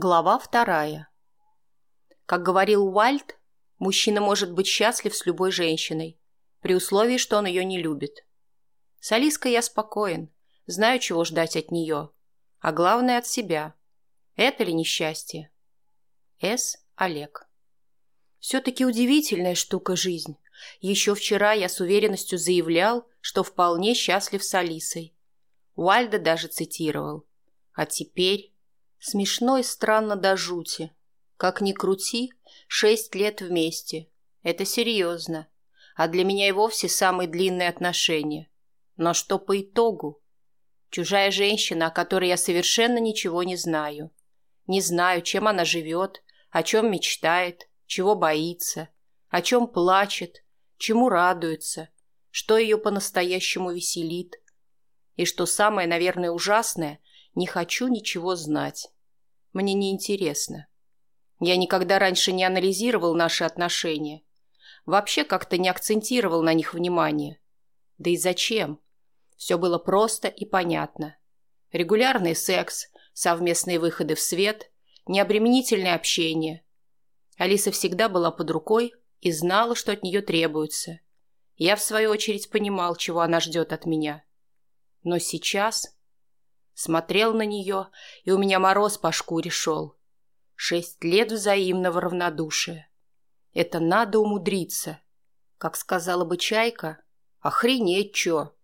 Глава вторая. Как говорил Уальд, мужчина может быть счастлив с любой женщиной, при условии, что он ее не любит. С Алиской я спокоен, знаю, чего ждать от нее, а главное от себя. Это ли несчастье? С. Олег. Все-таки удивительная штука жизнь. Еще вчера я с уверенностью заявлял, что вполне счастлив с Алисой. Уальда даже цитировал. А теперь... Смешно странно до жути. Как ни крути, шесть лет вместе. Это серьезно. А для меня и вовсе самые длинные отношения. Но что по итогу? Чужая женщина, о которой я совершенно ничего не знаю. Не знаю, чем она живет, о чем мечтает, чего боится, о чем плачет, чему радуется, что ее по-настоящему веселит. И что самое, наверное, ужасное, не хочу ничего знать. Мне не интересно. Я никогда раньше не анализировал наши отношения. Вообще как-то не акцентировал на них внимание. Да и зачем? Все было просто и понятно. Регулярный секс, совместные выходы в свет, необременительное общение. Алиса всегда была под рукой и знала, что от нее требуется. Я, в свою очередь, понимал, чего она ждет от меня. Но сейчас Смотрел на нее, и у меня мороз по шкуре шел. Шесть лет взаимного равнодушия. Это надо умудриться. Как сказала бы Чайка, охренеть чё.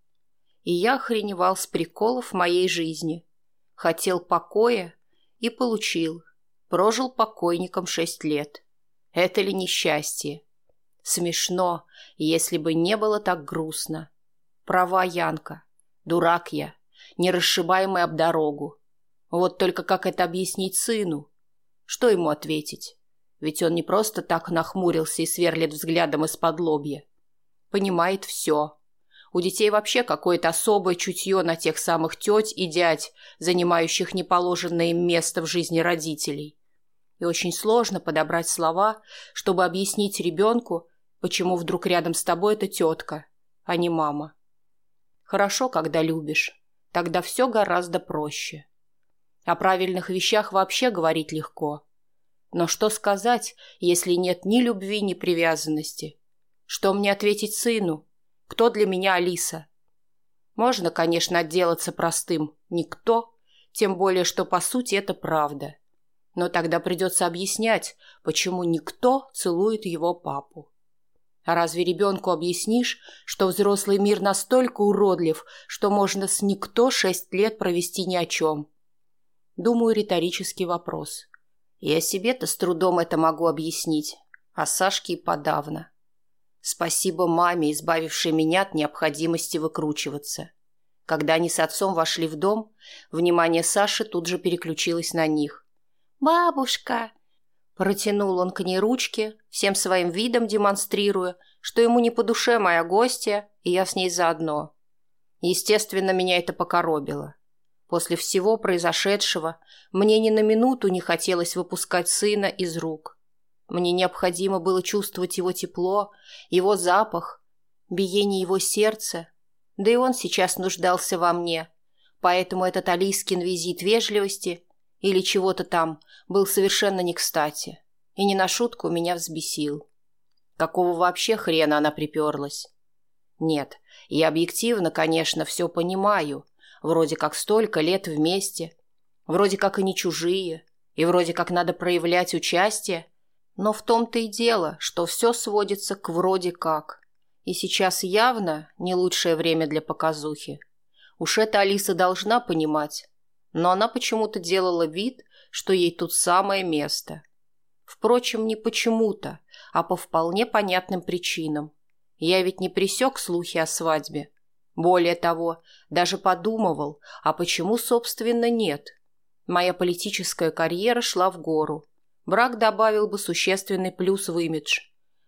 И я охреневал с приколов моей жизни. Хотел покоя и получил. Прожил покойником шесть лет. Это ли несчастье? Смешно, если бы не было так грустно. Права Янка. Дурак я не расшибаемый об дорогу. Вот только как это объяснить сыну? Что ему ответить? Ведь он не просто так нахмурился и сверлит взглядом из-под лобья. Понимает все. У детей вообще какое-то особое чутье на тех самых теть и дядь, занимающих неположенное им место в жизни родителей. И очень сложно подобрать слова, чтобы объяснить ребенку, почему вдруг рядом с тобой эта тетка, а не мама. Хорошо, когда любишь. Тогда все гораздо проще. О правильных вещах вообще говорить легко. Но что сказать, если нет ни любви, ни привязанности? Что мне ответить сыну? Кто для меня Алиса? Можно, конечно, отделаться простым «никто», тем более, что по сути это правда. Но тогда придется объяснять, почему никто целует его папу. А разве ребенку объяснишь, что взрослый мир настолько уродлив, что можно с никто шесть лет провести ни о чем? Думаю, риторический вопрос. Я себе-то с трудом это могу объяснить, а Сашке и подавно. Спасибо маме, избавившей меня от необходимости выкручиваться. Когда они с отцом вошли в дом, внимание Саши тут же переключилось на них. «Бабушка!» Протянул он к ней ручки, всем своим видом демонстрируя, что ему не по душе моя гостья, и я с ней заодно. Естественно, меня это покоробило. После всего произошедшего мне ни на минуту не хотелось выпускать сына из рук. Мне необходимо было чувствовать его тепло, его запах, биение его сердца, да и он сейчас нуждался во мне, поэтому этот алийскин визит вежливости или чего-то там был совершенно не кстати и не на шутку меня взбесил. Какого вообще хрена она приперлась? Нет, я объективно, конечно, все понимаю. Вроде как столько лет вместе, вроде как и не чужие, и вроде как надо проявлять участие, но в том-то и дело, что все сводится к вроде как. И сейчас явно не лучшее время для показухи. Уж это Алиса должна понимать но она почему-то делала вид, что ей тут самое место. Впрочем, не почему-то, а по вполне понятным причинам. Я ведь не пресек слухи о свадьбе. Более того, даже подумывал, а почему, собственно, нет. Моя политическая карьера шла в гору. Брак добавил бы существенный плюс в имидж.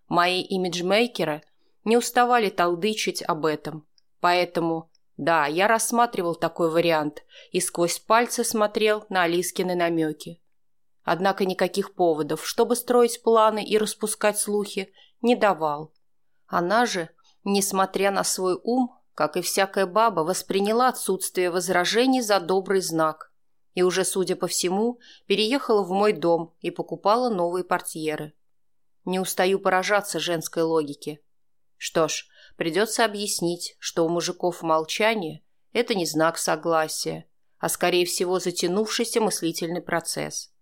Мои имиджмейкеры не уставали толдычить об этом, поэтому да, я рассматривал такой вариант и сквозь пальцы смотрел на Алискины намеки. Однако никаких поводов, чтобы строить планы и распускать слухи, не давал. Она же, несмотря на свой ум, как и всякая баба, восприняла отсутствие возражений за добрый знак И уже, судя по всему, переехала в мой дом и покупала новые портьеры. Не устаю поражаться женской логике. Что ж, придется объяснить, что у мужиков молчание – это не знак согласия, а скорее всего затянувшийся мыслительный процесс.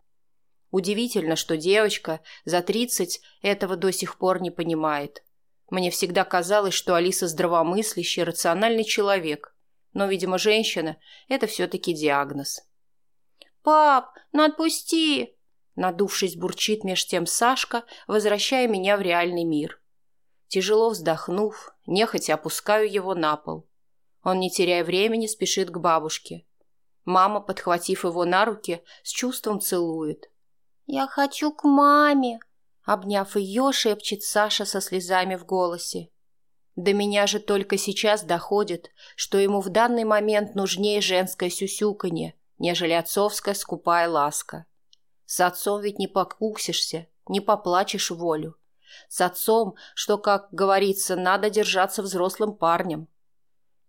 Удивительно, что девочка за 30 этого до сих пор не понимает. Мне всегда казалось, что Алиса здравомыслящий, рациональный человек, но, видимо, женщина – это все-таки диагноз. «Пап, ну отпусти!» Надувшись, бурчит меж тем Сашка, возвращая меня в реальный мир. Тяжело вздохнув, нехотя опускаю его на пол. Он, не теряя времени, спешит к бабушке. Мама, подхватив его на руки, с чувством целует. «Я хочу к маме!» Обняв ее, шепчет Саша со слезами в голосе. До меня же только сейчас доходит, что ему в данный момент нужнее женское сюсюканье, нежели отцовская скупая ласка. С отцом ведь не покуксишься, не поплачешь волю. С отцом, что, как говорится, надо держаться взрослым парнем.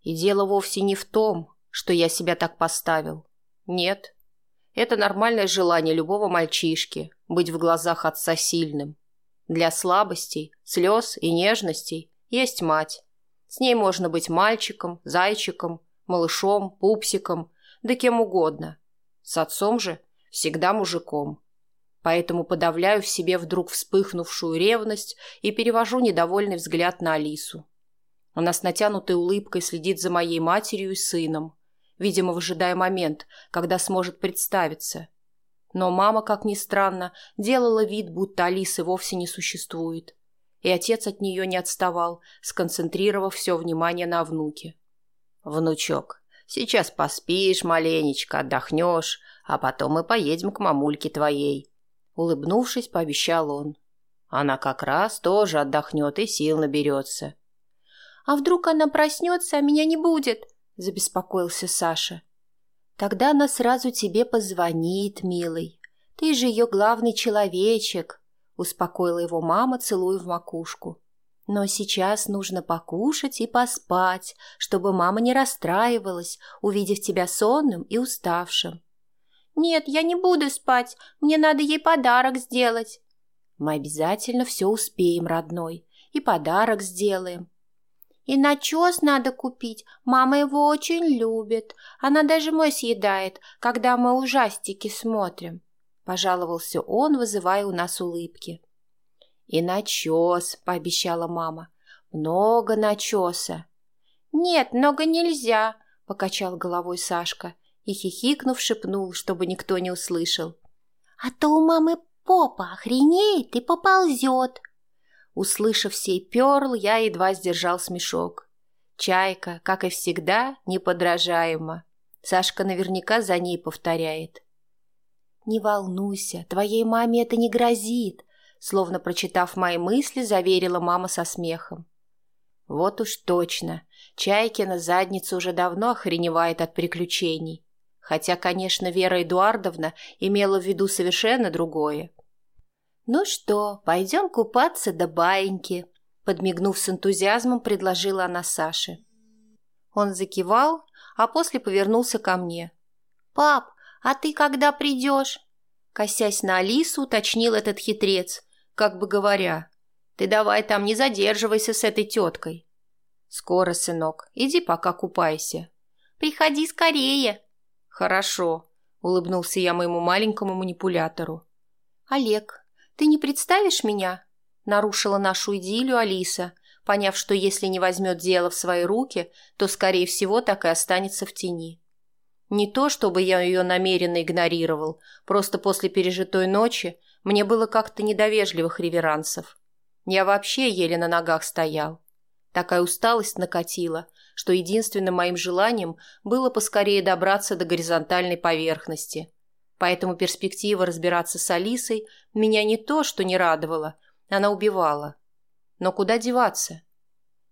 И дело вовсе не в том, что я себя так поставил. Нет, это нормальное желание любого мальчишки – быть в глазах отца сильным. Для слабостей, слез и нежностей есть мать. С ней можно быть мальчиком, зайчиком, малышом, пупсиком, да кем угодно. С отцом же всегда мужиком. Поэтому подавляю в себе вдруг вспыхнувшую ревность и перевожу недовольный взгляд на Алису. Она с натянутой улыбкой следит за моей матерью и сыном, видимо, выжидая момент, когда сможет представиться. Но мама, как ни странно, делала вид, будто Алисы вовсе не существует. И отец от нее не отставал, сконцентрировав все внимание на внуке. «Внучок, сейчас поспишь маленечко, отдохнешь, а потом мы поедем к мамульке твоей», — улыбнувшись, пообещал он. «Она как раз тоже отдохнет и сил наберется». «А вдруг она проснется, а меня не будет?» – забеспокоился Саша. «Тогда она сразу тебе позвонит, милый. Ты же ее главный человечек», – успокоила его мама, целуя в макушку. «Но сейчас нужно покушать и поспать, чтобы мама не расстраивалась, увидев тебя сонным и уставшим». «Нет, я не буду спать. Мне надо ей подарок сделать». «Мы обязательно все успеем, родной, и подарок сделаем. И начес надо купить. Мама его очень любит. Она даже мой съедает, когда мы ужастики смотрим. Пожаловался он, вызывая у нас улыбки. И начес, пообещала мама. Много начеса. Нет, много нельзя, покачал головой Сашка и, хихикнув, шепнул, чтобы никто не услышал. А то у мамы попа охренеет и поползет. Услышав сей перл, я едва сдержал смешок. Чайка, как и всегда, неподражаема. Сашка наверняка за ней повторяет. «Не волнуйся, твоей маме это не грозит», словно прочитав мои мысли, заверила мама со смехом. Вот уж точно, Чайкина задница уже давно охреневает от приключений. Хотя, конечно, Вера Эдуардовна имела в виду совершенно другое. «Ну что, пойдем купаться до баиньки», подмигнув с энтузиазмом, предложила она Саше. Он закивал, а после повернулся ко мне. «Пап, а ты когда придешь?» Косясь на Алису, уточнил этот хитрец, как бы говоря, «Ты давай там не задерживайся с этой теткой». «Скоро, сынок, иди пока купайся». «Приходи скорее». «Хорошо», — улыбнулся я моему маленькому манипулятору. «Олег, «Ты не представишь меня?» – нарушила нашу идиллию Алиса, поняв, что если не возьмет дело в свои руки, то, скорее всего, так и останется в тени. Не то, чтобы я ее намеренно игнорировал, просто после пережитой ночи мне было как-то недовежливых реверансов. Я вообще еле на ногах стоял. Такая усталость накатила, что единственным моим желанием было поскорее добраться до горизонтальной поверхности, Поэтому перспектива разбираться с Алисой меня не то, что не радовала, она убивала. Но куда деваться?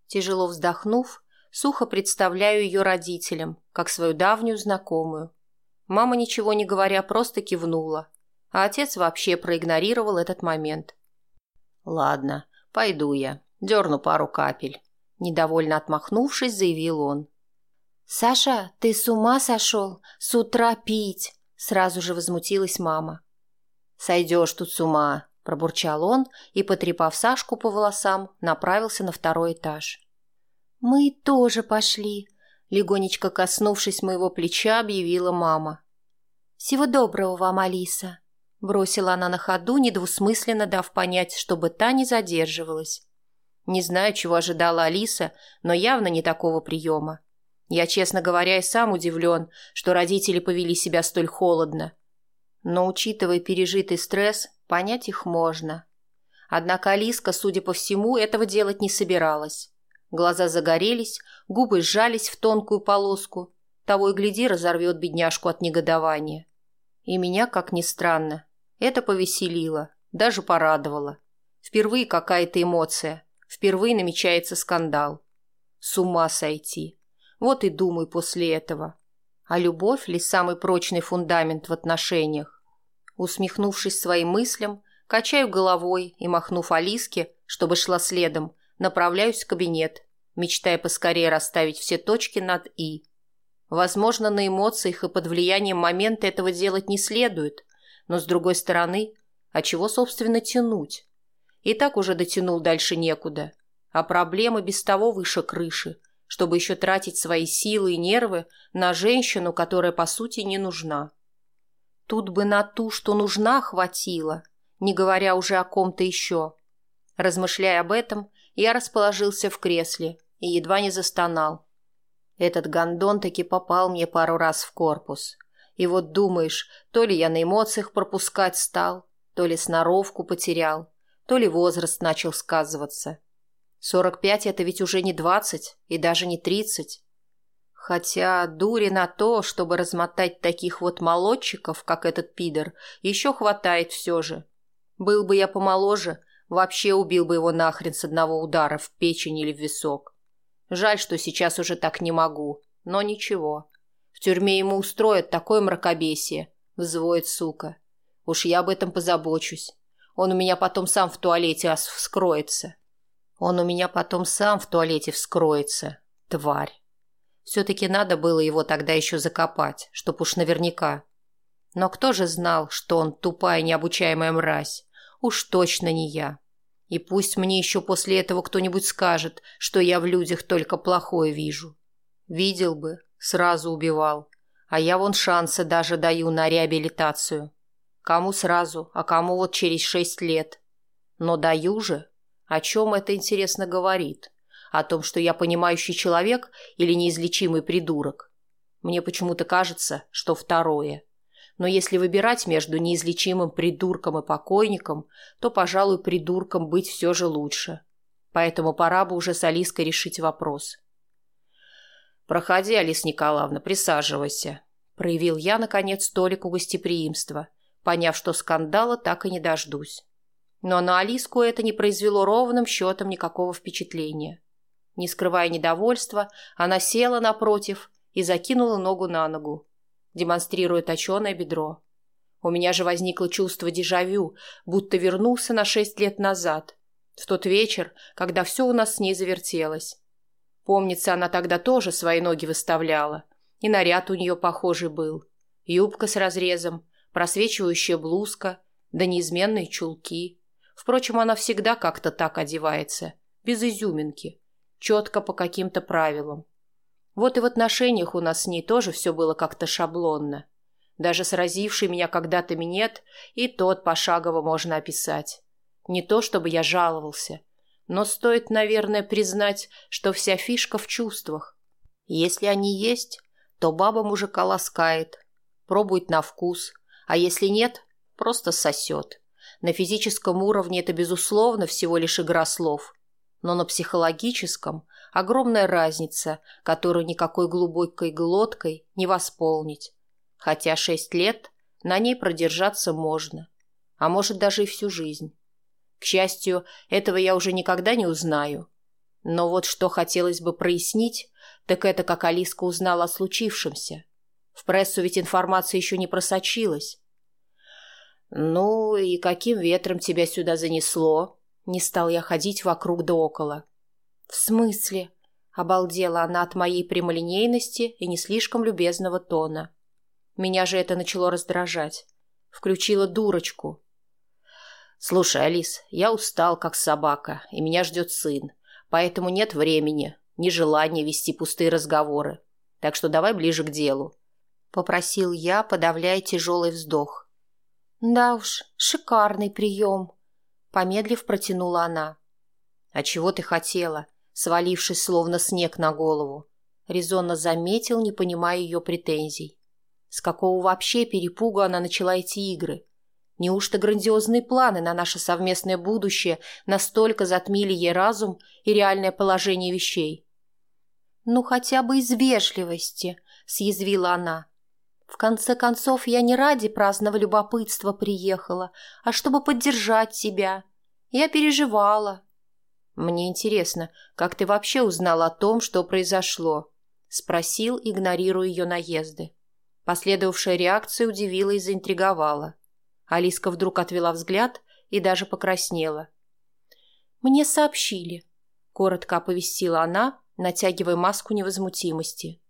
Тяжело вздохнув, сухо представляю ее родителям, как свою давнюю знакомую. Мама, ничего не говоря, просто кивнула, а отец вообще проигнорировал этот момент. «Ладно, пойду я, дерну пару капель», – недовольно отмахнувшись, заявил он. «Саша, ты с ума сошел? С утра пить!» Сразу же возмутилась мама. «Сойдешь тут с ума», – пробурчал он и, потрепав Сашку по волосам, направился на второй этаж. «Мы тоже пошли», – легонечко коснувшись моего плеча, объявила мама. «Всего доброго вам, Алиса», – бросила она на ходу, недвусмысленно дав понять, чтобы та не задерживалась. Не знаю, чего ожидала Алиса, но явно не такого приема. Я, честно говоря, и сам удивлен, что родители повели себя столь холодно. Но, учитывая пережитый стресс, понять их можно. Однако Алиска, судя по всему, этого делать не собиралась. Глаза загорелись, губы сжались в тонкую полоску. Того и гляди, разорвет бедняжку от негодования. И меня, как ни странно, это повеселило, даже порадовало. Впервые какая-то эмоция, впервые намечается скандал. С ума сойти. Вот и думай после этого. А любовь ли самый прочный фундамент в отношениях? Усмехнувшись своим мыслям, качаю головой и, махнув Алиске, чтобы шла следом, направляюсь в кабинет, мечтая поскорее расставить все точки над «и». Возможно, на эмоциях и под влиянием момента этого делать не следует, но, с другой стороны, а чего, собственно, тянуть? И так уже дотянул дальше некуда, а проблемы без того выше крыши – чтобы еще тратить свои силы и нервы на женщину, которая, по сути, не нужна. Тут бы на ту, что нужна, хватило, не говоря уже о ком-то еще. Размышляя об этом, я расположился в кресле и едва не застонал. Этот гондон таки попал мне пару раз в корпус. И вот думаешь, то ли я на эмоциях пропускать стал, то ли сноровку потерял, то ли возраст начал сказываться. Сорок пять – это ведь уже не двадцать и даже не тридцать. Хотя дури на то, чтобы размотать таких вот молодчиков, как этот пидор, еще хватает все же. Был бы я помоложе, вообще убил бы его нахрен с одного удара в печень или в висок. Жаль, что сейчас уже так не могу, но ничего. В тюрьме ему устроят такое мракобесие, взвоет сука. Уж я об этом позабочусь. Он у меня потом сам в туалете вскроется. Он у меня потом сам в туалете вскроется, тварь. Все-таки надо было его тогда еще закопать, чтоб уж наверняка. Но кто же знал, что он тупая необучаемая мразь? Уж точно не я. И пусть мне еще после этого кто-нибудь скажет, что я в людях только плохое вижу. Видел бы, сразу убивал. А я вон шансы даже даю на реабилитацию. Кому сразу, а кому вот через шесть лет. Но даю же. О чем это, интересно, говорит? О том, что я понимающий человек или неизлечимый придурок? Мне почему-то кажется, что второе. Но если выбирать между неизлечимым придурком и покойником, то, пожалуй, придурком быть все же лучше. Поэтому пора бы уже с Алиской решить вопрос. «Проходи, Алиса Николаевна, присаживайся», – проявил я, наконец, столику гостеприимства, поняв, что скандала так и не дождусь. Но на Алиску это не произвело ровным счетом никакого впечатления. Не скрывая недовольства, она села напротив и закинула ногу на ногу, демонстрируя точеное бедро. У меня же возникло чувство дежавю, будто вернулся на шесть лет назад, в тот вечер, когда все у нас с ней завертелось. Помнится, она тогда тоже свои ноги выставляла, и наряд у нее похожий был. Юбка с разрезом, просвечивающая блузка, да неизменные чулки. Впрочем, она всегда как-то так одевается, без изюминки, четко по каким-то правилам. Вот и в отношениях у нас с ней тоже все было как-то шаблонно. Даже сразивший меня когда-то минет, и тот пошагово можно описать. Не то, чтобы я жаловался, но стоит, наверное, признать, что вся фишка в чувствах. Если они есть, то баба мужика ласкает, пробует на вкус, а если нет, просто сосет. На физическом уровне это, безусловно, всего лишь игра слов. Но на психологическом огромная разница, которую никакой глубокой глоткой не восполнить. Хотя шесть лет на ней продержаться можно. А может, даже и всю жизнь. К счастью, этого я уже никогда не узнаю. Но вот что хотелось бы прояснить, так это как Алиска узнала о случившемся. В прессу ведь информация еще не просочилась. «Ну и каким ветром тебя сюда занесло?» Не стал я ходить вокруг да около. «В смысле?» — обалдела она от моей прямолинейности и не слишком любезного тона. Меня же это начало раздражать. Включила дурочку. «Слушай, Алис, я устал, как собака, и меня ждет сын, поэтому нет времени, ни желания вести пустые разговоры. Так что давай ближе к делу», — попросил я, подавляя тяжелый вздох. «Да уж, шикарный прием», — помедлив протянула она. «А чего ты хотела?» свалившись словно снег на голову. Резонно заметил, не понимая ее претензий. С какого вообще перепуга она начала эти игры? Неужто грандиозные планы на наше совместное будущее настолько затмили ей разум и реальное положение вещей? «Ну, хотя бы из вежливости», — съязвила она. «В конце концов, я не ради праздного любопытства приехала, а чтобы поддержать тебя. Я переживала». «Мне интересно, как ты вообще узнал о том, что произошло?» — спросил, игнорируя ее наезды. Последовавшая реакция удивила и заинтриговала. Алиска вдруг отвела взгляд и даже покраснела. «Мне сообщили», — коротко оповестила она, натягивая маску невозмутимости.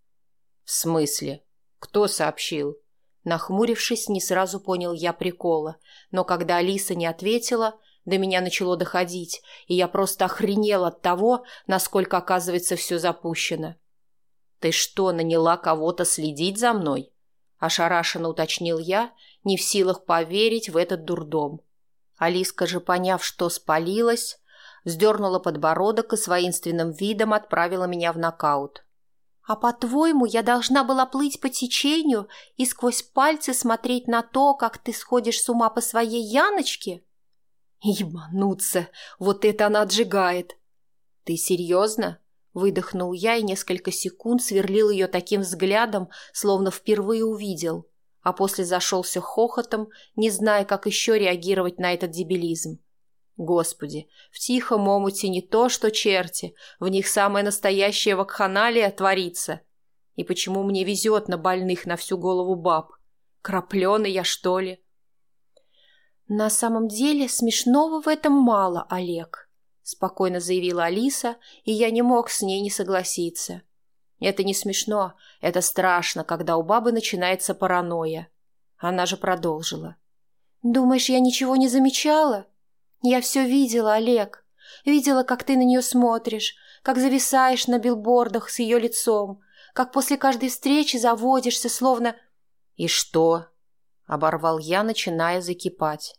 «В смысле? Кто сообщил?» Нахмурившись, не сразу понял я прикола, но когда Алиса не ответила, до меня начало доходить, и я просто охренел от того, насколько, оказывается, все запущено. «Ты что, наняла кого-то следить за мной?» – ошарашенно уточнил я, не в силах поверить в этот дурдом. Алиска же, поняв, что спалилась, вздернула подбородок и с воинственным видом отправила меня в нокаут. «А по-твоему, я должна была плыть по течению и сквозь пальцы смотреть на то, как ты сходишь с ума по своей Яночке?» Ебануться! Вот это она отжигает! Ты серьезно? Выдохнул я и несколько секунд сверлил ее таким взглядом, словно впервые увидел, а после зашелся хохотом, не зная, как еще реагировать на этот дебилизм. Господи, в тихом омуте не то, что черти, в них самая настоящая вакханалия творится. И почему мне везет на больных на всю голову баб? Крапленый я, что ли? «На самом деле смешного в этом мало, Олег», — спокойно заявила Алиса, и я не мог с ней не согласиться. «Это не смешно, это страшно, когда у бабы начинается паранойя». Она же продолжила. «Думаешь, я ничего не замечала? Я все видела, Олег. Видела, как ты на нее смотришь, как зависаешь на билбордах с ее лицом, как после каждой встречи заводишься, словно...» «И что?» — оборвал я, начиная закипать.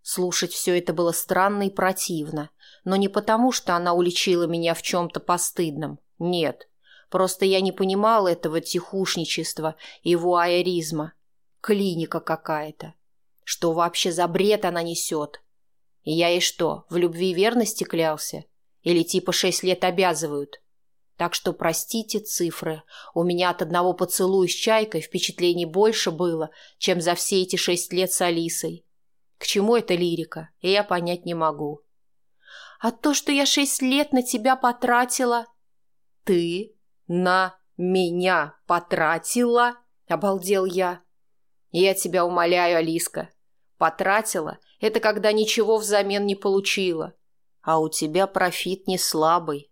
Слушать все это было странно и противно, но не потому, что она уличила меня в чем-то постыдном. Нет, просто я не понимал этого тихушничества и вуайеризма. Клиника какая-то. Что вообще за бред она несет? Я и что, в любви и верности клялся? Или типа шесть лет обязывают? Так что простите цифры. У меня от одного поцелуя с чайкой впечатлений больше было, чем за все эти шесть лет с Алисой. К чему эта лирика, я понять не могу. А то, что я шесть лет на тебя потратила... Ты на меня потратила? Обалдел я. Я тебя умоляю, Алиска. Потратила — это когда ничего взамен не получила. А у тебя профит не слабый.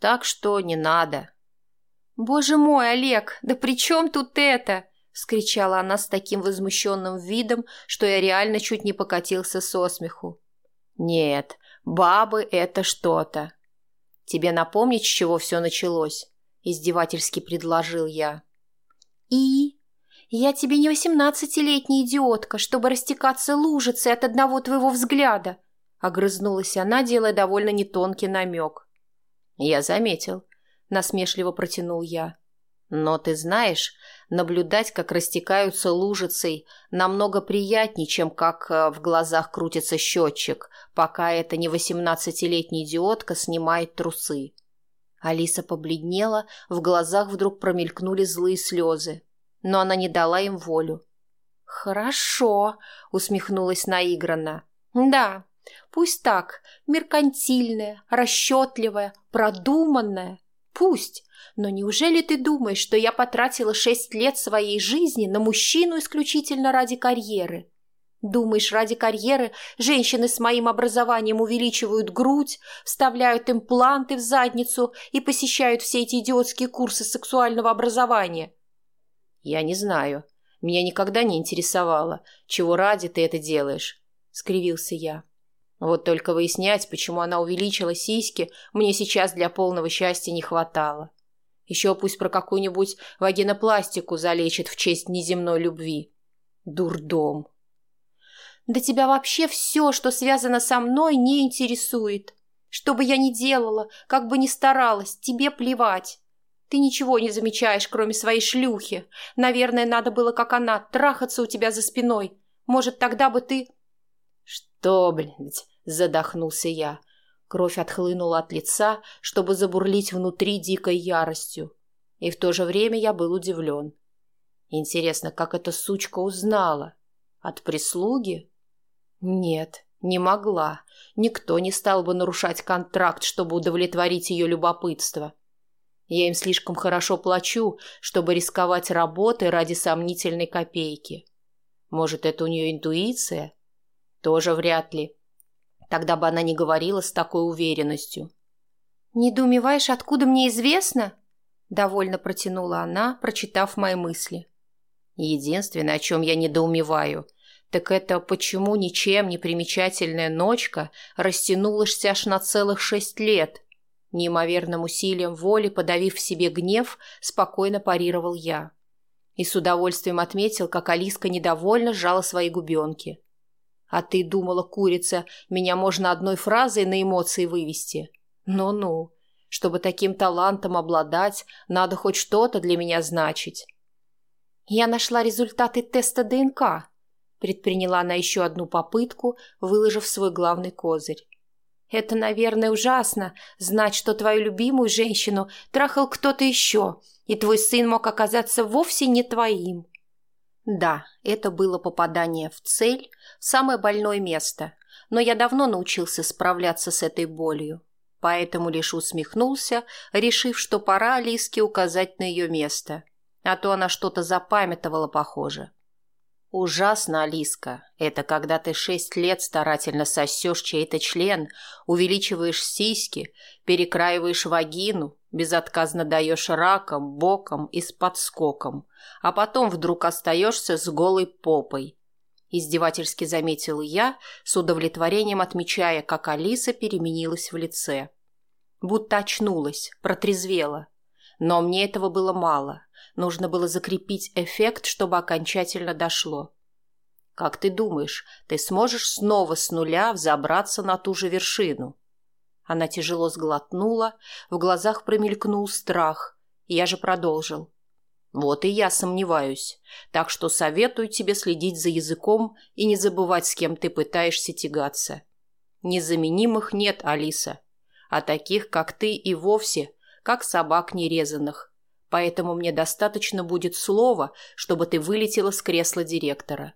Так что не надо. «Боже мой, Олег, да при чем тут это?» — вскричала она с таким возмущенным видом, что я реально чуть не покатился со смеху. «Нет, бабы — это что-то. Тебе напомнить, с чего все началось?» — издевательски предложил я. «И? Я тебе не восемнадцатилетняя идиотка, чтобы растекаться лужицей от одного твоего взгляда!» — огрызнулась она, делая довольно нетонкий намек. «Я заметил», — насмешливо протянул я. «Но ты знаешь, наблюдать, как растекаются лужицей, намного приятнее, чем как э, в глазах крутится счетчик, пока эта не восемнадцатилетняя идиотка снимает трусы». Алиса побледнела, в глазах вдруг промелькнули злые слезы, но она не дала им волю. «Хорошо», — усмехнулась наигранно. «Да, Пусть так, меркантильная, расчетливая, продуманная. Пусть. Но неужели ты думаешь, что я потратила шесть лет своей жизни на мужчину исключительно ради карьеры? Думаешь, ради карьеры женщины с моим образованием увеличивают грудь, вставляют импланты в задницу и посещают все эти идиотские курсы сексуального образования? Я не знаю. Меня никогда не интересовало, чего ради ты это делаешь, — скривился я. Вот только выяснять, почему она увеличила сиськи, мне сейчас для полного счастья не хватало. Еще пусть про какую-нибудь вагинопластику залечит в честь неземной любви. Дурдом. Да тебя вообще все, что связано со мной, не интересует. Что бы я ни делала, как бы ни старалась, тебе плевать. Ты ничего не замечаешь, кроме своей шлюхи. Наверное, надо было, как она, трахаться у тебя за спиной. Может, тогда бы ты... Что, блядь, задохнулся я. Кровь отхлынула от лица, чтобы забурлить внутри дикой яростью. И в то же время я был удивлен. Интересно, как эта сучка узнала? От прислуги? Нет, не могла. Никто не стал бы нарушать контракт, чтобы удовлетворить ее любопытство. Я им слишком хорошо плачу, чтобы рисковать работой ради сомнительной копейки. Может, это у нее интуиция? Тоже вряд ли. Тогда бы она не говорила с такой уверенностью. «Недоумеваешь, откуда мне известно?» Довольно протянула она, прочитав мои мысли. «Единственное, о чем я недоумеваю, так это почему ничем не примечательная ночка растянулась аж на целых шесть лет?» Неимоверным усилием воли, подавив в себе гнев, спокойно парировал я. И с удовольствием отметил, как Алиска недовольно сжала свои губенки. А ты думала, курица, меня можно одной фразой на эмоции вывести? Ну-ну, чтобы таким талантом обладать, надо хоть что-то для меня значить. Я нашла результаты теста ДНК. Предприняла она еще одну попытку, выложив свой главный козырь. Это, наверное, ужасно, знать, что твою любимую женщину трахал кто-то еще, и твой сын мог оказаться вовсе не твоим. Да, это было попадание в цель, в самое больное место, но я давно научился справляться с этой болью, поэтому лишь усмехнулся, решив, что пора Алиске указать на ее место, а то она что-то запамятовала, похоже. Ужасно, Алиска. Это когда ты шесть лет старательно сосешь чей-то член, увеличиваешь сиськи, перекраиваешь вагину, безотказно даешь раком, боком и с подскоком, а потом вдруг остаешься с голой попой. Издевательски заметил я, с удовлетворением отмечая, как Алиса переменилась в лице. Будто очнулась, протрезвела. Но мне этого было мало. Нужно было закрепить эффект, чтобы окончательно дошло. Как ты думаешь, ты сможешь снова с нуля взобраться на ту же вершину? Она тяжело сглотнула, в глазах промелькнул страх. Я же продолжил. Вот и я сомневаюсь, так что советую тебе следить за языком и не забывать, с кем ты пытаешься тягаться. Незаменимых нет, Алиса, а таких, как ты, и вовсе, как собак нерезанных. Поэтому мне достаточно будет слова, чтобы ты вылетела с кресла директора.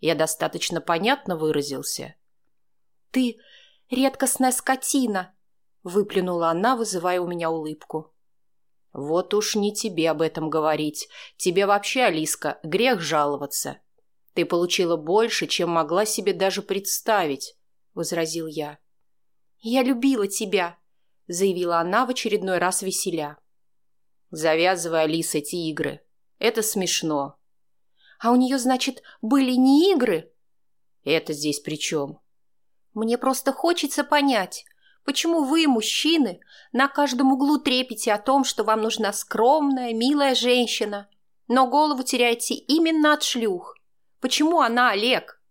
Я достаточно понятно выразился? Ты редкостная скотина!» – выплюнула она, вызывая у меня улыбку. «Вот уж не тебе об этом говорить. Тебе вообще, Алиска, грех жаловаться. Ты получила больше, чем могла себе даже представить», – возразил я. «Я любила тебя», – заявила она в очередной раз веселя. «Завязывай, Алиса, эти игры. Это смешно». «А у нее, значит, были не игры?» «Это здесь при чем?» Мне просто хочется понять, почему вы, мужчины, на каждом углу трепете о том, что вам нужна скромная, милая женщина, но голову теряете именно от шлюх. Почему она Олег?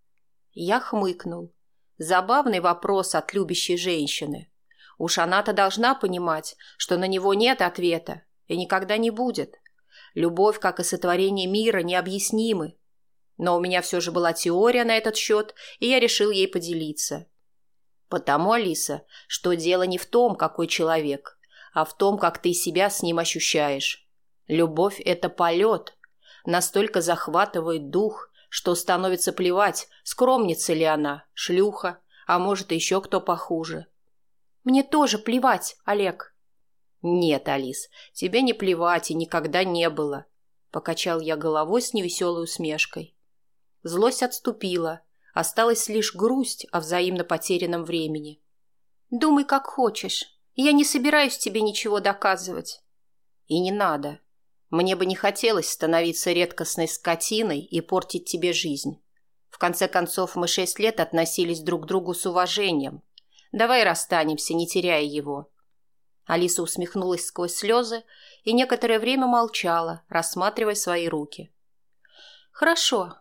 Я хмыкнул. Забавный вопрос от любящей женщины. Уж она-то должна понимать, что на него нет ответа и никогда не будет. Любовь, как и сотворение мира, необъяснимы. Но у меня все же была теория на этот счет, и я решил ей поделиться. Потому, Алиса, что дело не в том, какой человек, а в том, как ты себя с ним ощущаешь. Любовь – это полет. Настолько захватывает дух, что становится плевать, скромница ли она, шлюха, а может, еще кто похуже. Мне тоже плевать, Олег. Нет, Алис, тебе не плевать и никогда не было. Покачал я головой с невеселой усмешкой. Злость отступила, Осталась лишь грусть о взаимно потерянном времени. «Думай, как хочешь. Я не собираюсь тебе ничего доказывать». «И не надо. Мне бы не хотелось становиться редкостной скотиной и портить тебе жизнь. В конце концов, мы шесть лет относились друг к другу с уважением. Давай расстанемся, не теряя его». Алиса усмехнулась сквозь слезы и некоторое время молчала, рассматривая свои руки. «Хорошо,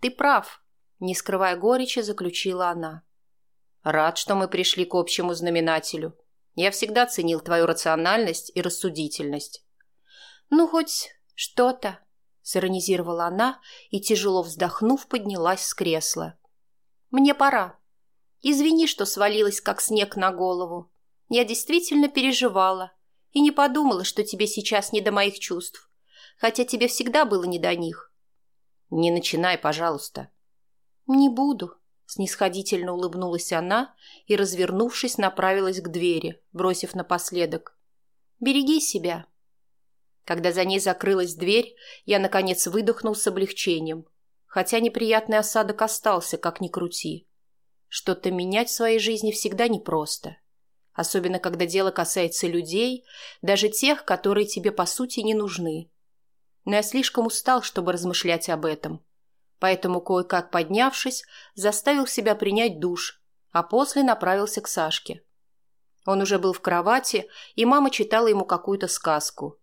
ты прав», — не скрывая горечи, заключила она. «Рад, что мы пришли к общему знаменателю. Я всегда ценил твою рациональность и рассудительность». «Ну, хоть что-то», — сиронизировала она и, тяжело вздохнув, поднялась с кресла. «Мне пора. Извини, что свалилась, как снег на голову. Я действительно переживала и не подумала, что тебе сейчас не до моих чувств, хотя тебе всегда было не до них. Не начинай, пожалуйста. Не буду, снисходительно улыбнулась она и, развернувшись, направилась к двери, бросив напоследок. Береги себя. Когда за ней закрылась дверь, я, наконец, выдохнул с облегчением, хотя неприятный осадок остался, как ни крути. Что-то менять в своей жизни всегда непросто. — особенно когда дело касается людей, даже тех, которые тебе по сути не нужны. Но я слишком устал, чтобы размышлять об этом. Поэтому, кое-как поднявшись, заставил себя принять душ, а после направился к Сашке. Он уже был в кровати, и мама читала ему какую-то сказку.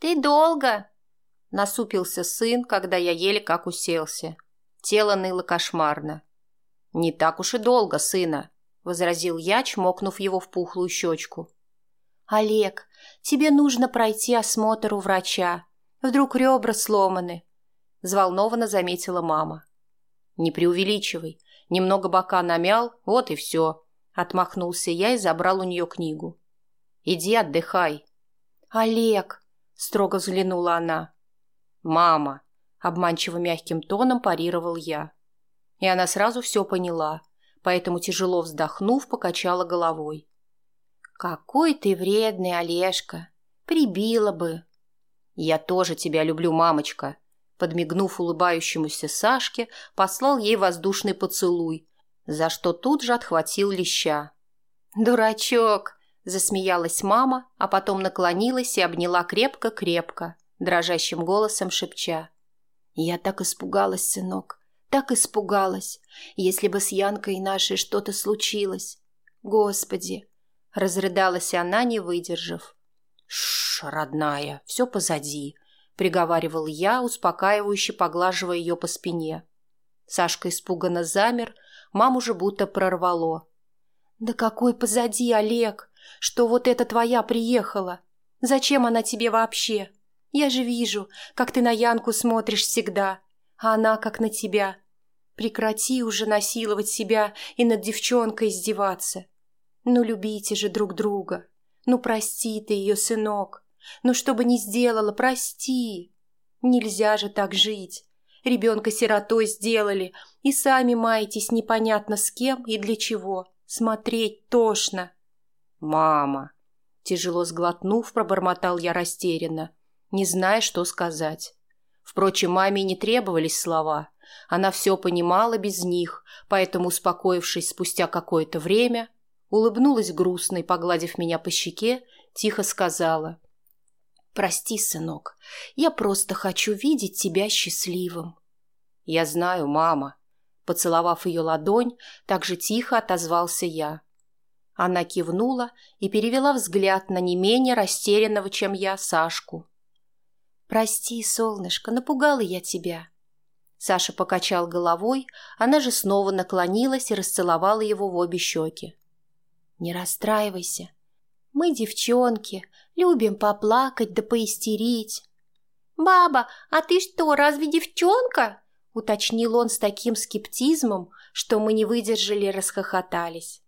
«Ты долго?» – насупился сын, когда я еле как уселся. Тело ныло кошмарно. «Не так уж и долго, сына», — возразил я, чмокнув его в пухлую щечку. «Олег, тебе нужно пройти осмотр у врача. Вдруг ребра сломаны», — взволнованно заметила мама. «Не преувеличивай. Немного бока намял, вот и все», — отмахнулся я и забрал у нее книгу. «Иди отдыхай». «Олег», — строго взглянула она. «Мама», — обманчиво мягким тоном парировал я. И она сразу все поняла — поэтому, тяжело вздохнув, покачала головой. «Какой ты вредный, Олежка! Прибила бы!» «Я тоже тебя люблю, мамочка!» Подмигнув улыбающемуся Сашке, послал ей воздушный поцелуй, за что тут же отхватил леща. «Дурачок!» – засмеялась мама, а потом наклонилась и обняла крепко-крепко, дрожащим голосом шепча. «Я так испугалась, сынок так испугалась, если бы с Янкой нашей что-то случилось. Господи!» — разрыдалась она, не выдержав. «Шш, родная, все позади», — приговаривал я, успокаивающе поглаживая ее по спине. Сашка испуганно замер, маму же будто прорвало. «Да какой позади, Олег? Что вот эта твоя приехала? Зачем она тебе вообще? Я же вижу, как ты на Янку смотришь всегда а она как на тебя. Прекрати уже насиловать себя и над девчонкой издеваться. Ну, любите же друг друга. Ну, прости ты ее, сынок. Ну, что бы ни сделала, прости. Нельзя же так жить. Ребенка сиротой сделали, и сами маетесь непонятно с кем и для чего. Смотреть тошно. «Мама!» Тяжело сглотнув, пробормотал я растерянно, не зная, что сказать. Впрочем, маме не требовались слова. Она все понимала без них, поэтому, успокоившись спустя какое-то время, улыбнулась грустно и, погладив меня по щеке, тихо сказала. «Прости, сынок, я просто хочу видеть тебя счастливым». «Я знаю, мама». Поцеловав ее ладонь, так же тихо отозвался я. Она кивнула и перевела взгляд на не менее растерянного, чем я, Сашку. «Прости, солнышко, напугала я тебя». Саша покачал головой, она же снова наклонилась и расцеловала его в обе щеки. «Не расстраивайся. Мы, девчонки, любим поплакать да поистерить». «Баба, а ты что, разве девчонка?» — уточнил он с таким скептизмом, что мы не выдержали и расхохотались.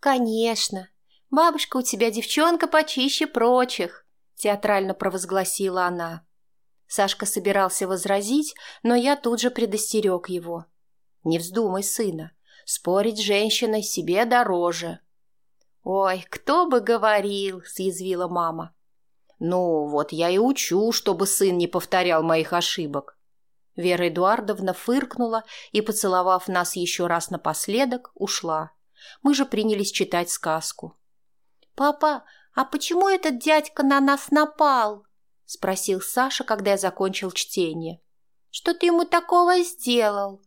«Конечно. Бабушка у тебя девчонка почище прочих», — театрально провозгласила она. Сашка собирался возразить, но я тут же предостерег его. «Не вздумай, сына. Спорить с женщиной себе дороже». «Ой, кто бы говорил!» – съязвила мама. «Ну, вот я и учу, чтобы сын не повторял моих ошибок». Вера Эдуардовна фыркнула и, поцеловав нас еще раз напоследок, ушла. Мы же принялись читать сказку. «Папа, а почему этот дядька на нас напал?» Спросил Саша, когда я закончил чтение. «Что ты ему такого сделал?»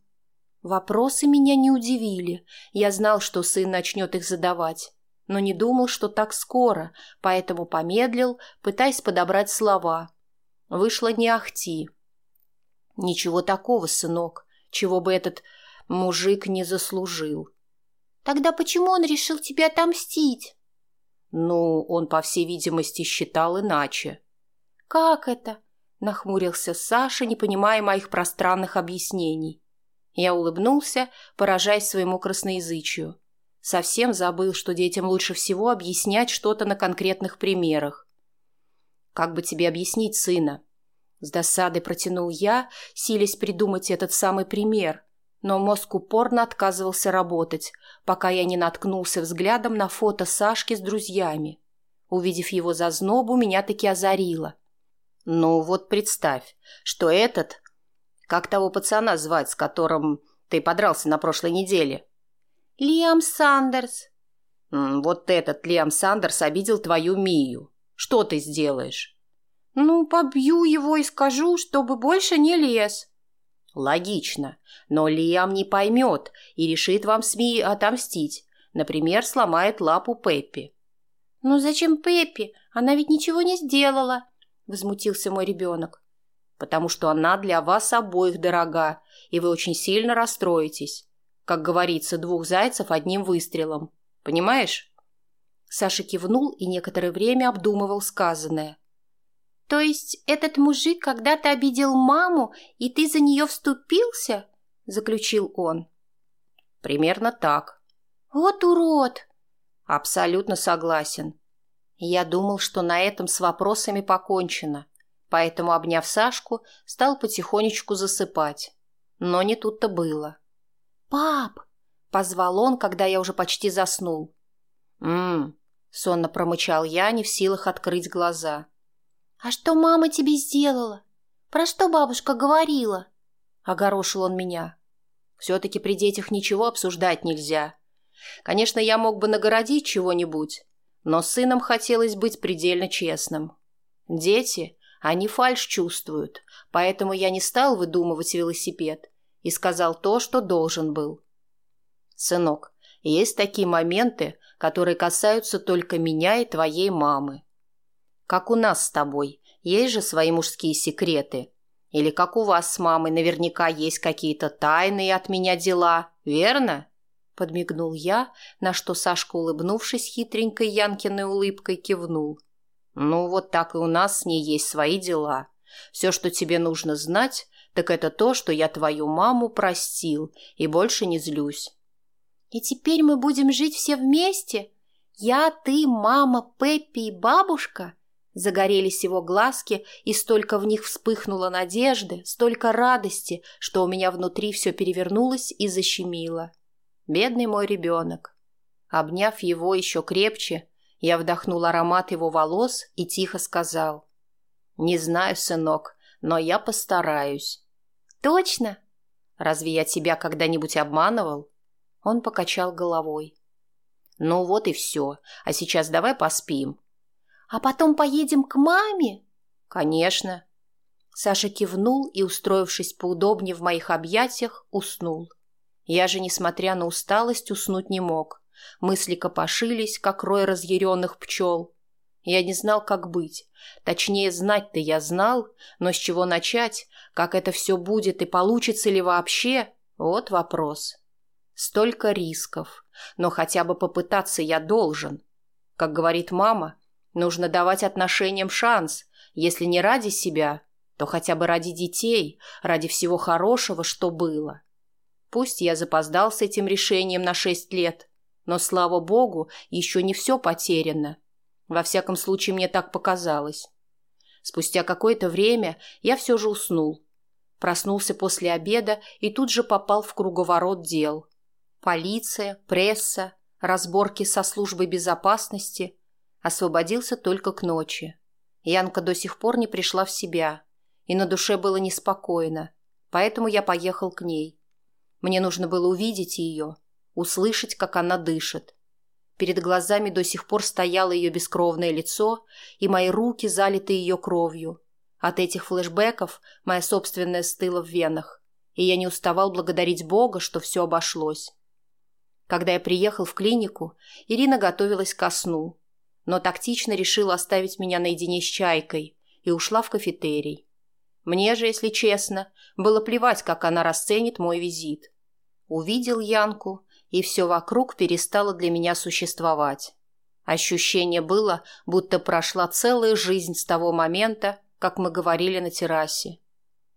Вопросы меня не удивили. Я знал, что сын начнет их задавать, но не думал, что так скоро, поэтому помедлил, пытаясь подобрать слова. Вышло не ахти. «Ничего такого, сынок, чего бы этот мужик не заслужил». «Тогда почему он решил тебе отомстить?» «Ну, он, по всей видимости, считал иначе». «Как это?» – нахмурился Саша, не понимая моих пространных объяснений. Я улыбнулся, поражаясь своему красноязычию. Совсем забыл, что детям лучше всего объяснять что-то на конкретных примерах. «Как бы тебе объяснить сына?» С досадой протянул я, силясь придумать этот самый пример, но мозг упорно отказывался работать, пока я не наткнулся взглядом на фото Сашки с друзьями. Увидев его зазнобу, меня таки озарило. «Ну вот представь, что этот как того пацана звать, с которым ты подрался на прошлой неделе? Лиам Сандерс. Вот этот Лиам Сандерс обидел твою Мию. Что ты сделаешь? Ну, побью его и скажу, чтобы больше не лез. Логично. Но Лиам не поймет и решит вам с Мией отомстить. Например, сломает лапу Пеппи. «Ну зачем Пеппи? Она ведь ничего не сделала», — возмутился мой ребенок потому что она для вас обоих дорога, и вы очень сильно расстроитесь. Как говорится, двух зайцев одним выстрелом. Понимаешь?» Саша кивнул и некоторое время обдумывал сказанное. «То есть этот мужик когда-то обидел маму, и ты за нее вступился?» – заключил он. «Примерно так». «Вот урод!» «Абсолютно согласен. Я думал, что на этом с вопросами покончено поэтому, обняв Сашку, стал потихонечку засыпать. Но не тут-то было. «Пап!» — позвал он, когда я уже почти заснул. «М-м-м!» сонно промычал я, не в силах открыть глаза. «А что мама тебе сделала? Про что бабушка говорила?» — огорошил он меня. «Все-таки при детях ничего обсуждать нельзя. Конечно, я мог бы нагородить чего-нибудь, но сыном хотелось быть предельно честным. Дети они фальшь чувствуют, поэтому я не стал выдумывать велосипед и сказал то, что должен был. Сынок, есть такие моменты, которые касаются только меня и твоей мамы. Как у нас с тобой, есть же свои мужские секреты. Или как у вас с мамой наверняка есть какие-то тайные от меня дела, верно?» Подмигнул я, на что Сашка, улыбнувшись хитренькой Янкиной улыбкой, кивнул. Ну, вот так и у нас с ней есть свои дела. Все, что тебе нужно знать, так это то, что я твою маму простил и больше не злюсь. И теперь мы будем жить все вместе? Я, ты, мама, Пеппи и бабушка? Загорелись его глазки, и столько в них вспыхнуло надежды, столько радости, что у меня внутри все перевернулось и защемило. Бедный мой ребенок. Обняв его еще крепче, я вдохнул аромат его волос и тихо сказал. «Не знаю, сынок, но я постараюсь». «Точно?» «Разве я тебя когда-нибудь обманывал?» Он покачал головой. «Ну вот и все. А сейчас давай поспим». «А потом поедем к маме?» «Конечно». Саша кивнул и, устроившись поудобнее в моих объятиях, уснул. Я же, несмотря на усталость, уснуть не мог. Мысли копошились, как рой разъяренных пчел. Я не знал, как быть. Точнее, знать-то я знал, но с чего начать, как это все будет и получится ли вообще, вот вопрос. Столько рисков, но хотя бы попытаться я должен. Как говорит мама, нужно давать отношениям шанс, если не ради себя, то хотя бы ради детей, ради всего хорошего, что было. Пусть я запоздал с этим решением на шесть лет – но, слава богу, еще не все потеряно. Во всяком случае, мне так показалось. Спустя какое-то время я все же уснул. Проснулся после обеда и тут же попал в круговорот дел. Полиция, пресса, разборки со службой безопасности. Освободился только к ночи. Янка до сих пор не пришла в себя, и на душе было неспокойно, поэтому я поехал к ней. Мне нужно было увидеть ее, услышать, как она дышит. Перед глазами до сих пор стояло ее бескровное лицо и мои руки, залитые ее кровью. От этих флешбеков моя собственная стыла в венах, и я не уставал благодарить Бога, что все обошлось. Когда я приехал в клинику, Ирина готовилась ко сну, но тактично решила оставить меня наедине с чайкой и ушла в кафетерий. Мне же, если честно, было плевать, как она расценит мой визит. Увидел Янку, и все вокруг перестало для меня существовать. Ощущение было, будто прошла целая жизнь с того момента, как мы говорили на террасе.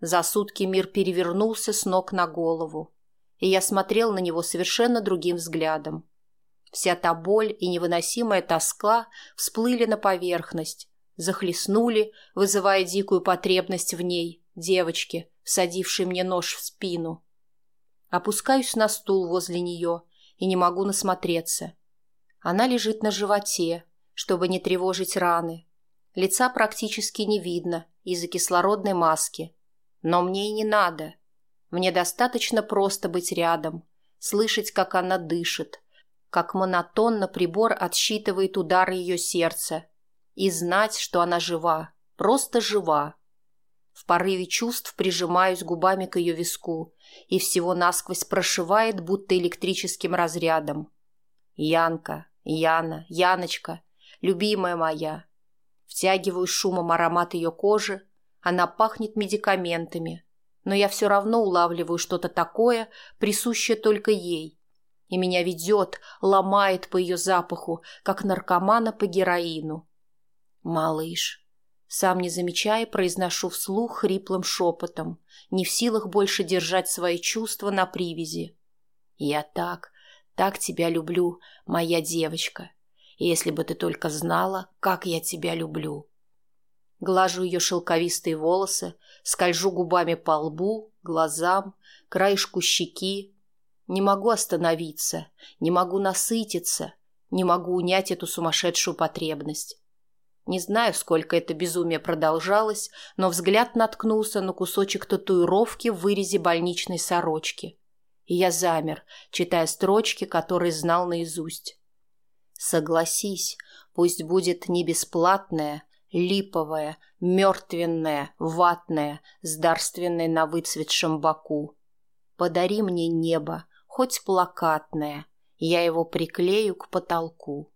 За сутки мир перевернулся с ног на голову, и я смотрел на него совершенно другим взглядом. Вся та боль и невыносимая тоска всплыли на поверхность, захлестнули, вызывая дикую потребность в ней, девочке, всадившей мне нож в спину. Опускаюсь на стул возле нее и не могу насмотреться. Она лежит на животе, чтобы не тревожить раны. Лица практически не видно из-за кислородной маски. Но мне и не надо. Мне достаточно просто быть рядом, слышать, как она дышит, как монотонно прибор отсчитывает удары ее сердца, и знать, что она жива, просто жива. В порыве чувств прижимаюсь губами к ее виску и всего насквозь прошивает, будто электрическим разрядом. Янка, Яна, Яночка, любимая моя. Втягиваю шумом аромат ее кожи, она пахнет медикаментами, но я все равно улавливаю что-то такое, присущее только ей. И меня ведет, ломает по ее запаху, как наркомана по героину. «Малыш», сам не замечая, произношу вслух хриплым шепотом, не в силах больше держать свои чувства на привязи. «Я так, так тебя люблю, моя девочка. Если бы ты только знала, как я тебя люблю». Глажу ее шелковистые волосы, скольжу губами по лбу, глазам, краешку щеки. Не могу остановиться, не могу насытиться, не могу унять эту сумасшедшую потребность. Не знаю, сколько это безумие продолжалось, но взгляд наткнулся на кусочек татуировки в вырезе больничной сорочки. И я замер, читая строчки, которые знал наизусть. «Согласись, пусть будет не бесплатная, липовая, мертвенная, ватная, с дарственной на выцветшем боку. Подари мне небо, хоть плакатное, я его приклею к потолку»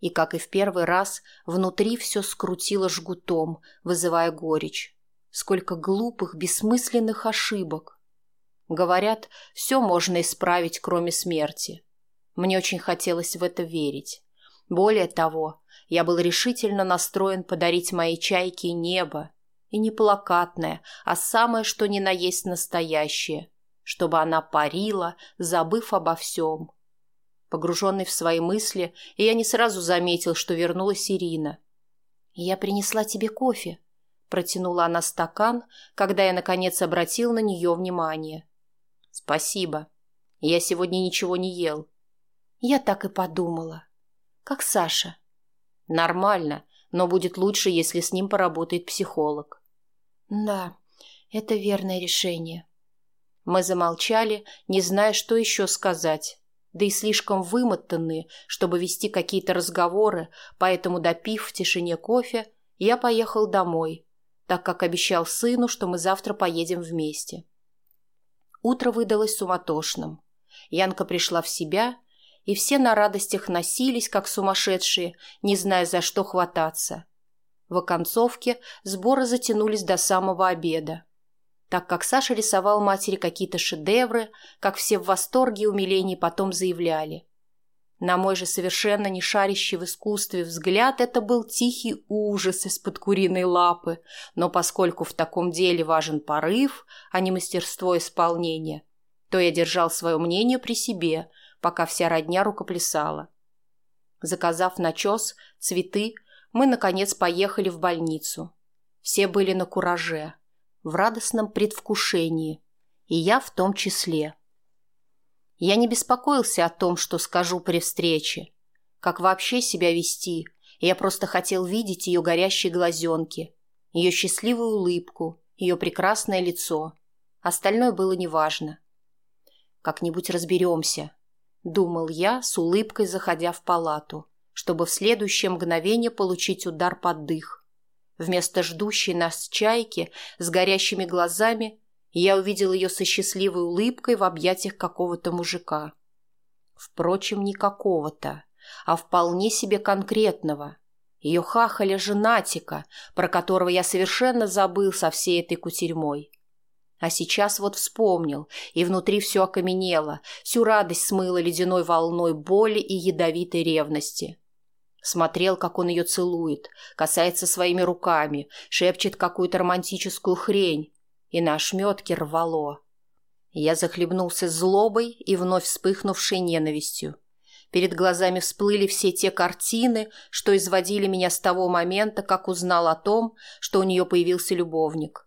и, как и в первый раз, внутри все скрутило жгутом, вызывая горечь. Сколько глупых, бессмысленных ошибок. Говорят, все можно исправить, кроме смерти. Мне очень хотелось в это верить. Более того, я был решительно настроен подарить моей чайке небо, и не плакатное, а самое, что ни на есть настоящее, чтобы она парила, забыв обо всем, погруженный в свои мысли, и я не сразу заметил, что вернулась Ирина. «Я принесла тебе кофе», — протянула она стакан, когда я, наконец, обратил на нее внимание. «Спасибо. Я сегодня ничего не ел». Я так и подумала. «Как Саша?» «Нормально, но будет лучше, если с ним поработает психолог». «Да, это верное решение». Мы замолчали, не зная, что еще сказать да и слишком вымотанные, чтобы вести какие-то разговоры, поэтому, допив в тишине кофе, я поехал домой, так как обещал сыну, что мы завтра поедем вместе. Утро выдалось суматошным. Янка пришла в себя, и все на радостях носились, как сумасшедшие, не зная, за что хвататься. В оконцовке сборы затянулись до самого обеда так как Саша рисовал матери какие-то шедевры, как все в восторге и умилении потом заявляли. На мой же совершенно не шарящий в искусстве взгляд это был тихий ужас из-под куриной лапы, но поскольку в таком деле важен порыв, а не мастерство исполнения, то я держал свое мнение при себе, пока вся родня рукоплясала. Заказав начес, цветы, мы, наконец, поехали в больницу. Все были на кураже – в радостном предвкушении, и я в том числе. Я не беспокоился о том, что скажу при встрече, как вообще себя вести, я просто хотел видеть ее горящие глазенки, ее счастливую улыбку, ее прекрасное лицо. Остальное было неважно. «Как-нибудь разберемся», — думал я, с улыбкой заходя в палату, чтобы в следующее мгновение получить удар под дых. Вместо ждущей нас чайки с горящими глазами я увидел ее со счастливой улыбкой в объятиях какого-то мужика. Впрочем, не какого-то, а вполне себе конкретного. Ее хахаля женатика, про которого я совершенно забыл со всей этой кутерьмой. А сейчас вот вспомнил, и внутри все окаменело, всю радость смыло ледяной волной боли и ядовитой ревности. Смотрел, как он ее целует, касается своими руками, шепчет какую-то романтическую хрень, и на ошметке рвало. Я захлебнулся злобой и вновь вспыхнувшей ненавистью. Перед глазами всплыли все те картины, что изводили меня с того момента, как узнал о том, что у нее появился любовник.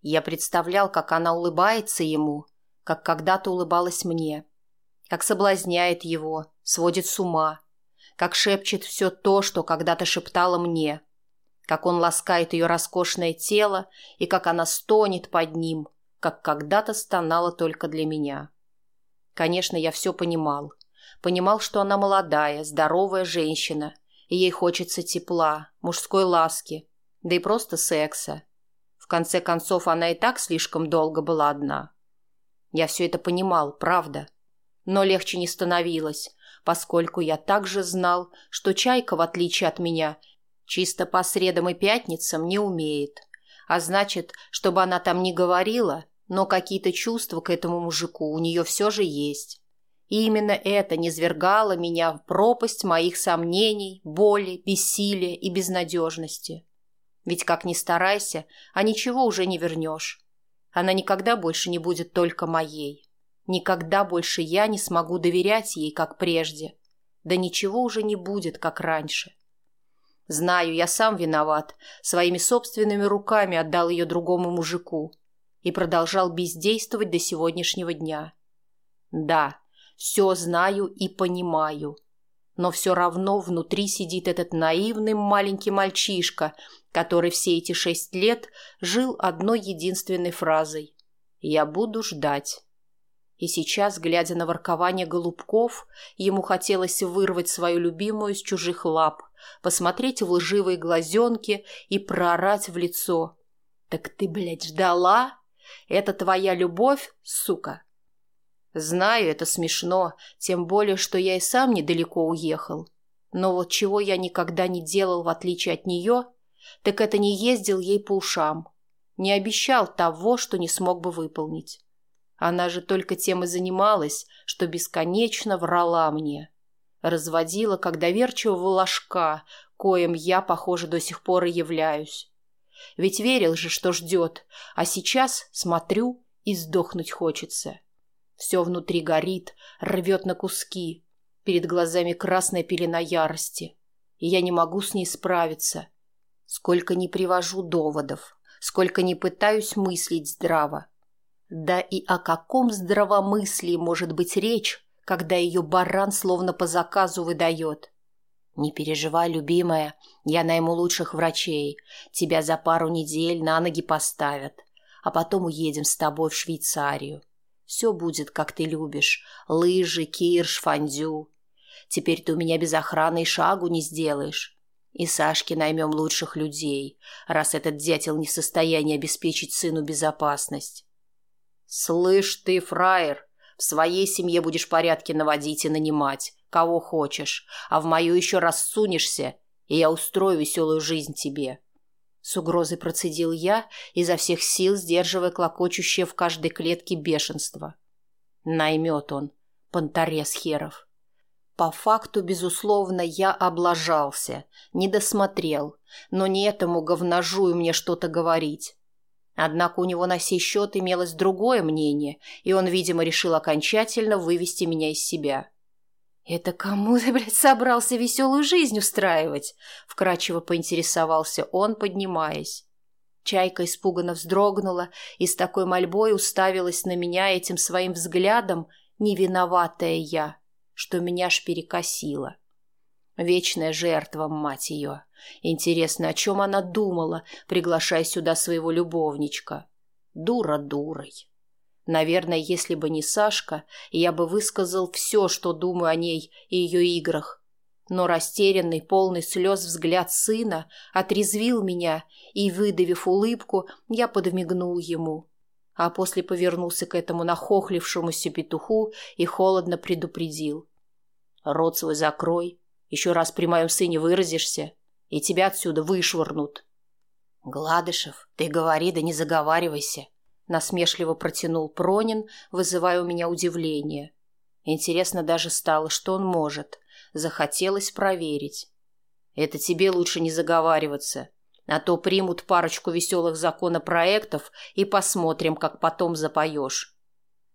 Я представлял, как она улыбается ему, как когда-то улыбалась мне, как соблазняет его, сводит с ума, как шепчет все то, что когда-то шептала мне, как он ласкает ее роскошное тело и как она стонет под ним, как когда-то стонала только для меня. Конечно, я все понимал. Понимал, что она молодая, здоровая женщина, и ей хочется тепла, мужской ласки, да и просто секса. В конце концов, она и так слишком долго была одна. Я все это понимал, правда. Но легче не становилось, поскольку я также знал, что Чайка, в отличие от меня, чисто по средам и пятницам не умеет. А значит, чтобы она там не говорила, но какие-то чувства к этому мужику у нее все же есть. И именно это низвергало меня в пропасть моих сомнений, боли, бессилия и безнадежности. Ведь как ни старайся, а ничего уже не вернешь. Она никогда больше не будет только моей. Никогда больше я не смогу доверять ей, как прежде. Да ничего уже не будет, как раньше. Знаю, я сам виноват. Своими собственными руками отдал ее другому мужику. И продолжал бездействовать до сегодняшнего дня. Да, все знаю и понимаю но все равно внутри сидит этот наивный маленький мальчишка, который все эти шесть лет жил одной единственной фразой «Я буду ждать». И сейчас, глядя на воркование голубков, ему хотелось вырвать свою любимую из чужих лап, посмотреть в лживые глазенки и проорать в лицо. «Так ты, блядь, ждала? Это твоя любовь, сука?» Знаю, это смешно, тем более, что я и сам недалеко уехал. Но вот чего я никогда не делал, в отличие от нее, так это не ездил ей по ушам. Не обещал того, что не смог бы выполнить. Она же только тем и занималась, что бесконечно врала мне. Разводила, как доверчивого ложка, коим я, похоже, до сих пор и являюсь. Ведь верил же, что ждет, а сейчас смотрю и сдохнуть хочется. Все внутри горит, рвет на куски. Перед глазами красная пелена ярости. И я не могу с ней справиться. Сколько не привожу доводов, сколько не пытаюсь мыслить здраво. Да и о каком здравомыслии может быть речь, когда ее баран словно по заказу выдает? «Не переживай, любимая, я найму лучших врачей. Тебя за пару недель на ноги поставят, а потом уедем с тобой в Швейцарию. Все будет, как ты любишь. Лыжи, кирш, фондю. Теперь ты у меня без охраны и шагу не сделаешь. И Сашке наймем лучших людей, раз этот дятел не в состоянии обеспечить сыну безопасность. Слышь ты, фраер, в своей семье будешь порядки наводить и нанимать, кого хочешь, а в мою еще раз сунешься, и я устрою веселую жизнь тебе. С угрозой процедил я, изо всех сил сдерживая клокочущее в каждой клетке бешенство. Наймет он, понторез херов. По факту, безусловно, я облажался, не досмотрел, но не этому говножую мне что-то говорить. Однако у него на сей счет имелось другое мнение, и он, видимо, решил окончательно вывести меня из себя. «Это кому ты, блядь, собрался веселую жизнь устраивать?» — вкрадчиво поинтересовался он, поднимаясь. Чайка испуганно вздрогнула и с такой мольбой уставилась на меня этим своим взглядом, невиноватая я, что меня аж перекосило. Вечная жертва, мать ее. Интересно, о чем она думала, приглашая сюда своего любовничка? Дура дурой. Наверное, если бы не Сашка, я бы высказал все, что думаю о ней и ее играх. но растерянный, полный слез взгляд сына отрезвил меня, и, выдавив улыбку, я подмигнул ему. А после повернулся к этому нахохлившемуся петуху и холодно предупредил. «Рот свой закрой, еще раз при моем сыне выразишься, и тебя отсюда вышвырнут». «Гладышев, ты говори, да не заговаривайся», — насмешливо протянул Пронин, вызывая у меня удивление. Интересно даже стало, что он может. Захотелось проверить. Это тебе лучше не заговариваться, а то примут парочку веселых законопроектов и посмотрим, как потом запоешь.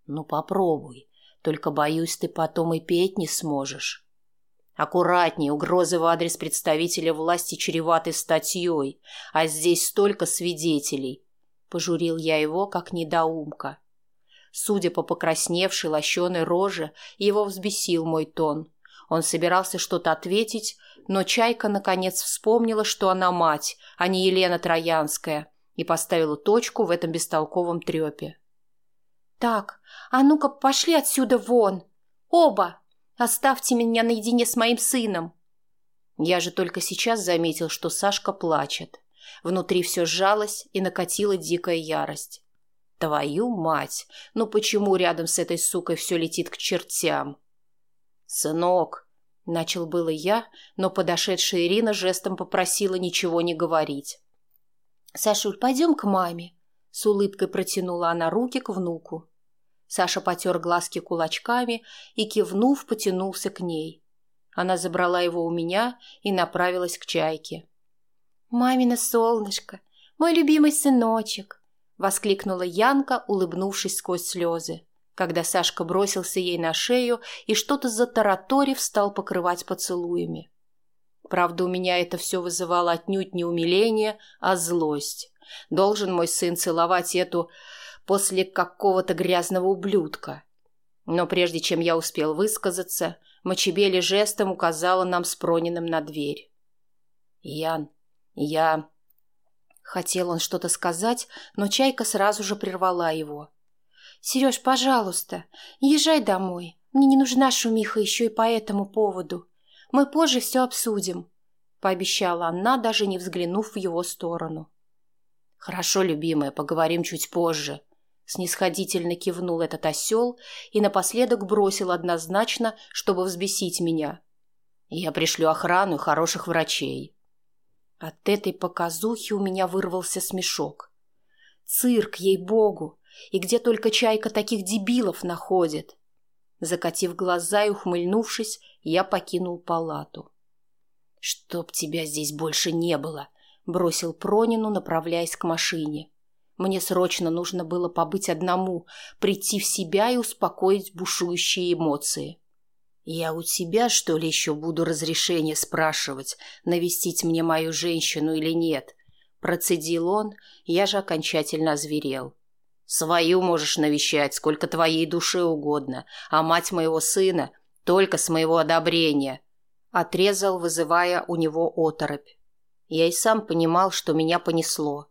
Ну, попробуй, только, боюсь, ты потом и петь не сможешь. Аккуратнее, угрозы в адрес представителя власти чреваты статьей, а здесь столько свидетелей. Пожурил я его, как недоумка. Судя по покрасневшей лощеной роже, его взбесил мой тон. Он собирался что-то ответить, но Чайка наконец вспомнила, что она мать, а не Елена Троянская, и поставила точку в этом бестолковом трепе. «Так, а ну-ка пошли отсюда вон! Оба! Оставьте меня наедине с моим сыном!» Я же только сейчас заметил, что Сашка плачет. Внутри все сжалось и накатила дикая ярость. Твою мать! Ну почему рядом с этой сукой все летит к чертям? Сынок! Начал было я, но подошедшая Ирина жестом попросила ничего не говорить. «Сашуль, пойдем к маме», — с улыбкой протянула она руки к внуку. Саша потер глазки кулачками и, кивнув, потянулся к ней. Она забрала его у меня и направилась к чайке. «Мамина солнышко, мой любимый сыночек!» воскликнула Янка, улыбнувшись сквозь слезы, когда Сашка бросился ей на шею и что-то затараторив стал покрывать поцелуями. Правда, у меня это все вызывало отнюдь не умиление, а злость. Должен мой сын целовать эту после какого-то грязного ублюдка. Но прежде чем я успел высказаться, Мочебели жестом указала нам с Прониным на дверь. «Ян, я...» Хотел он что-то сказать, но Чайка сразу же прервала его. «Сереж, пожалуйста, езжай домой. Мне не нужна шумиха еще и по этому поводу. Мы позже все обсудим», — пообещала она, даже не взглянув в его сторону. «Хорошо, любимая, поговорим чуть позже», — снисходительно кивнул этот осел и напоследок бросил однозначно, чтобы взбесить меня. «Я пришлю охрану и хороших врачей». От этой показухи у меня вырвался смешок. Цирк, ей-богу! И где только чайка таких дебилов находит? Закатив глаза и ухмыльнувшись, я покинул палату. «Чтоб тебя здесь больше не было!» — бросил Пронину, направляясь к машине. Мне срочно нужно было побыть одному, прийти в себя и успокоить бушующие эмоции. «Я у тебя, что ли, еще буду разрешение спрашивать, навестить мне мою женщину или нет?» Процедил он, я же окончательно озверел. «Свою можешь навещать, сколько твоей душе угодно, а мать моего сына только с моего одобрения», отрезал, вызывая у него оторопь. Я и сам понимал, что меня понесло.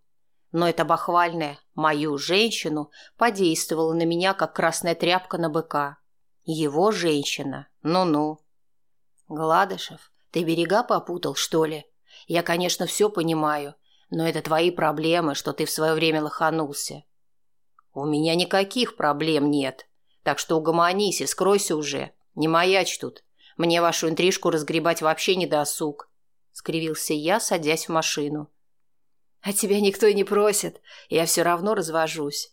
Но это бахвальное «мою женщину» подействовало на меня, как красная тряпка на быка. Его женщина. Ну-ну. Гладышев, ты берега попутал, что ли? Я, конечно, все понимаю, но это твои проблемы, что ты в свое время лоханулся. У меня никаких проблем нет. Так что угомонись и скройся уже. Не маячь тут. Мне вашу интрижку разгребать вообще не досуг. Скривился я, садясь в машину. А тебя никто и не просит. Я все равно развожусь.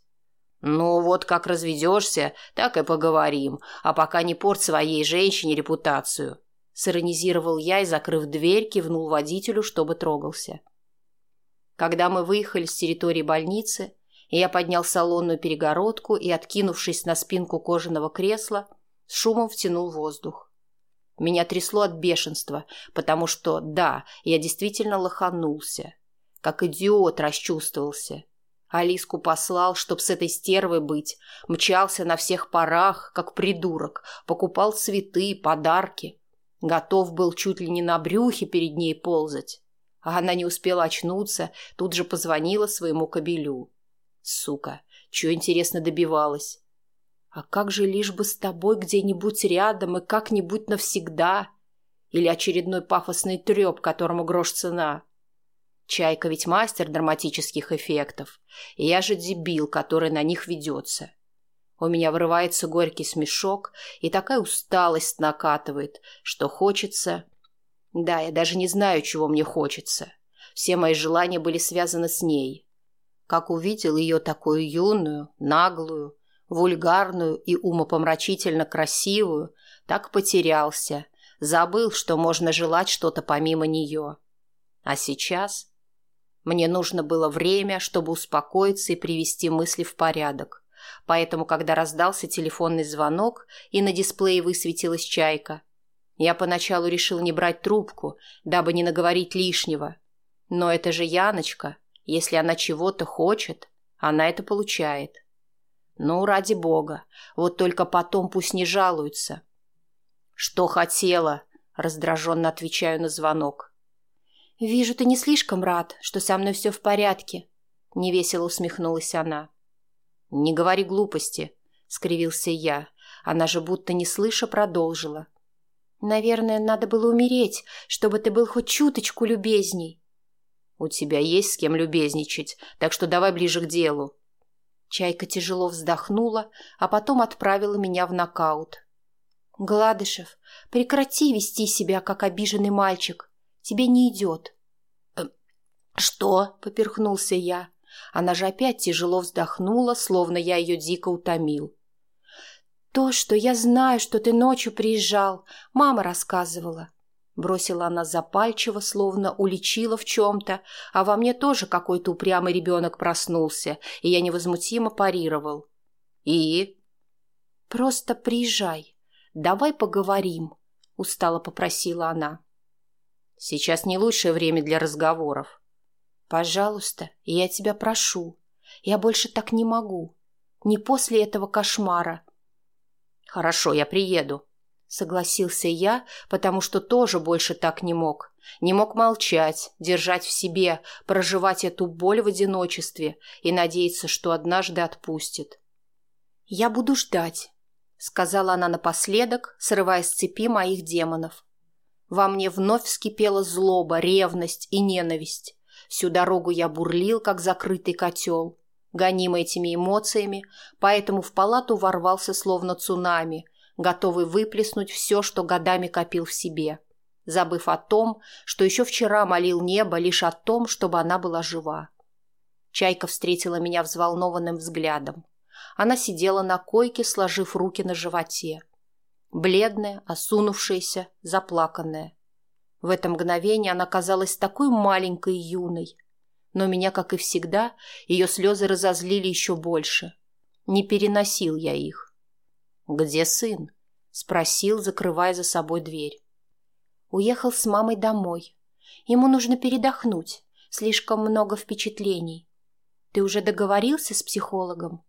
«Ну, вот как разведешься, так и поговорим, а пока не порт своей женщине репутацию», — сиронизировал я и, закрыв дверь, кивнул водителю, чтобы трогался. Когда мы выехали с территории больницы, я поднял салонную перегородку и, откинувшись на спинку кожаного кресла, с шумом втянул воздух. Меня трясло от бешенства, потому что, да, я действительно лоханулся. Как идиот расчувствовался. Алиску послал, чтоб с этой стервой быть. Мчался на всех парах, как придурок. Покупал цветы, подарки. Готов был чуть ли не на брюхе перед ней ползать. А она не успела очнуться, тут же позвонила своему кобелю. Сука, чего, интересно, добивалась? А как же лишь бы с тобой где-нибудь рядом и как-нибудь навсегда? Или очередной пафосный треп, которому грош цена? Чайка ведь мастер драматических эффектов, и я же дебил, который на них ведется. У меня вырывается горький смешок, и такая усталость накатывает, что хочется... Да, я даже не знаю, чего мне хочется. Все мои желания были связаны с ней. Как увидел ее такую юную, наглую, вульгарную и умопомрачительно красивую, так потерялся, забыл, что можно желать что-то помимо нее. А сейчас мне нужно было время, чтобы успокоиться и привести мысли в порядок. Поэтому, когда раздался телефонный звонок и на дисплее высветилась чайка, я поначалу решил не брать трубку, дабы не наговорить лишнего. Но это же Яночка. Если она чего-то хочет, она это получает. Ну, ради бога, вот только потом пусть не жалуются. Что хотела, раздраженно отвечаю на звонок. «Вижу, ты не слишком рад, что со мной все в порядке», — невесело усмехнулась она. «Не говори глупости», — скривился я. Она же будто не слыша продолжила. «Наверное, надо было умереть, чтобы ты был хоть чуточку любезней». «У тебя есть с кем любезничать, так что давай ближе к делу». Чайка тяжело вздохнула, а потом отправила меня в нокаут. «Гладышев, прекрати вести себя, как обиженный мальчик тебе не идет». Э, «Что?» — поперхнулся я. Она же опять тяжело вздохнула, словно я ее дико утомил. «То, что я знаю, что ты ночью приезжал, мама рассказывала». Бросила она запальчиво, словно уличила в чем-то, а во мне тоже какой-то упрямый ребенок проснулся, и я невозмутимо парировал. «И?» «Просто приезжай. Давай поговорим», — устало попросила она. Сейчас не лучшее время для разговоров. Пожалуйста, я тебя прошу. Я больше так не могу. Не после этого кошмара. Хорошо, я приеду. Согласился я, потому что тоже больше так не мог. Не мог молчать, держать в себе, проживать эту боль в одиночестве и надеяться, что однажды отпустит. «Я буду ждать», — сказала она напоследок, срывая с цепи моих демонов. Во мне вновь вскипела злоба, ревность и ненависть. Всю дорогу я бурлил, как закрытый котел, гоним этими эмоциями, поэтому в палату ворвался словно цунами, готовый выплеснуть все, что годами копил в себе, забыв о том, что еще вчера молил небо лишь о том, чтобы она была жива. Чайка встретила меня взволнованным взглядом. Она сидела на койке, сложив руки на животе бледная, осунувшаяся, заплаканная. В это мгновение она казалась такой маленькой и юной. Но меня, как и всегда, ее слезы разозлили еще больше. Не переносил я их. «Где сын?» — спросил, закрывая за собой дверь. Уехал с мамой домой. Ему нужно передохнуть. Слишком много впечатлений. Ты уже договорился с психологом?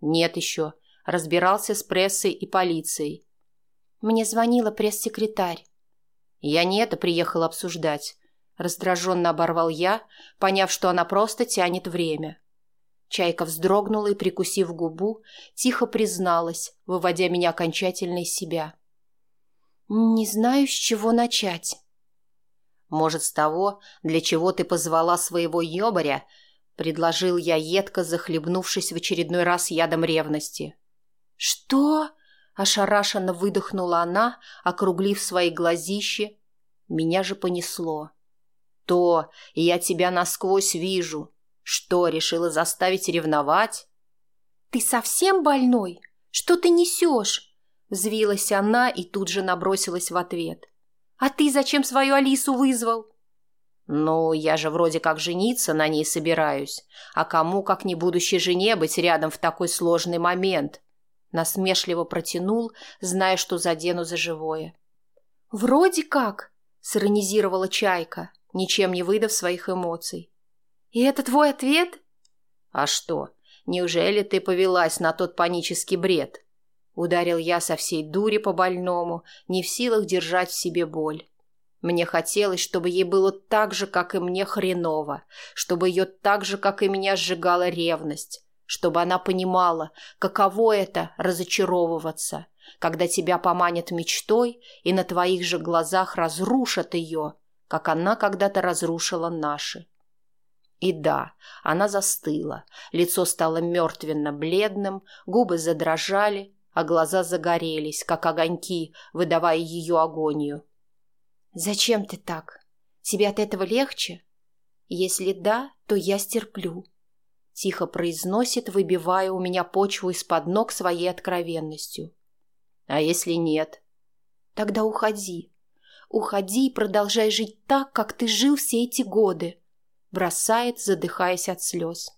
Нет еще. Разбирался с прессой и полицией. Мне звонила пресс-секретарь. Я не это приехал обсуждать. Раздраженно оборвал я, поняв, что она просто тянет время. Чайка вздрогнула и, прикусив губу, тихо призналась, выводя меня окончательно из себя. «Не знаю, с чего начать». «Может, с того, для чего ты позвала своего ёбаря?» — предложил я едко, захлебнувшись в очередной раз ядом ревности. «Что?» Ошарашенно выдохнула она, округлив свои глазищи. Меня же понесло. То, я тебя насквозь вижу. Что, решила заставить ревновать? Ты совсем больной? Что ты несешь? Взвилась она и тут же набросилась в ответ. А ты зачем свою Алису вызвал? «Ну, я же вроде как жениться на ней собираюсь. А кому, как не будущей жене, быть рядом в такой сложный момент?» Насмешливо протянул, зная, что задену за живое. «Вроде как», — сиронизировала Чайка, ничем не выдав своих эмоций. «И это твой ответ?» «А что, неужели ты повелась на тот панический бред?» Ударил я со всей дури по больному, не в силах держать в себе боль. Мне хотелось, чтобы ей было так же, как и мне, хреново, чтобы ее так же, как и меня, сжигала ревность, чтобы она понимала, каково это – разочаровываться, когда тебя поманят мечтой и на твоих же глазах разрушат ее, как она когда-то разрушила наши. И да, она застыла, лицо стало мертвенно-бледным, губы задрожали, а глаза загорелись, как огоньки, выдавая ее агонию. «Зачем ты так? Тебе от этого легче? Если да, то я стерплю», — тихо произносит, выбивая у меня почву из-под ног своей откровенностью. «А если нет?» «Тогда уходи. Уходи и продолжай жить так, как ты жил все эти годы», — бросает, задыхаясь от слез.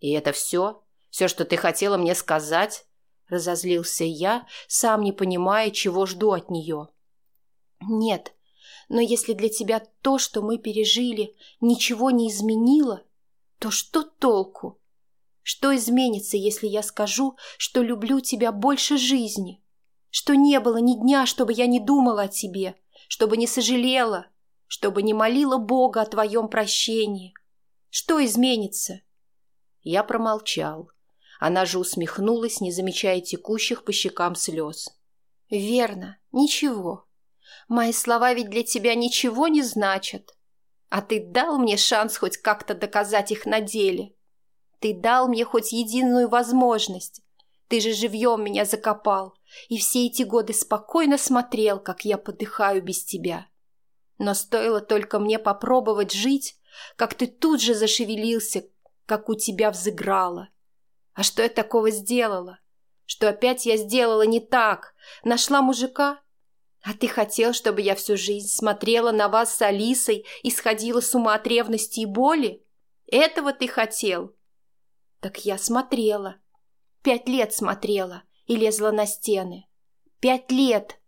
«И это все? Все, что ты хотела мне сказать?» Разозлился я, сам не понимая, чего жду от нее. «Нет, но если для тебя то, что мы пережили, ничего не изменило, то что толку? Что изменится, если я скажу, что люблю тебя больше жизни? Что не было ни дня, чтобы я не думала о тебе, чтобы не сожалела, чтобы не молила Бога о твоем прощении? Что изменится?» Я промолчал. Она же усмехнулась, не замечая текущих по щекам слез. «Верно, ничего. Мои слова ведь для тебя ничего не значат. А ты дал мне шанс хоть как-то доказать их на деле. Ты дал мне хоть единую возможность. Ты же живьем меня закопал, и все эти годы спокойно смотрел, как я подыхаю без тебя. Но стоило только мне попробовать жить, как ты тут же зашевелился, как у тебя взыграло. А что я такого сделала? Что опять я сделала не так? Нашла мужика? А ты хотел, чтобы я всю жизнь смотрела на вас с Алисой и сходила с ума от ревности и боли? Этого ты хотел? Так я смотрела. Пять лет смотрела и лезла на стены. Пять лет.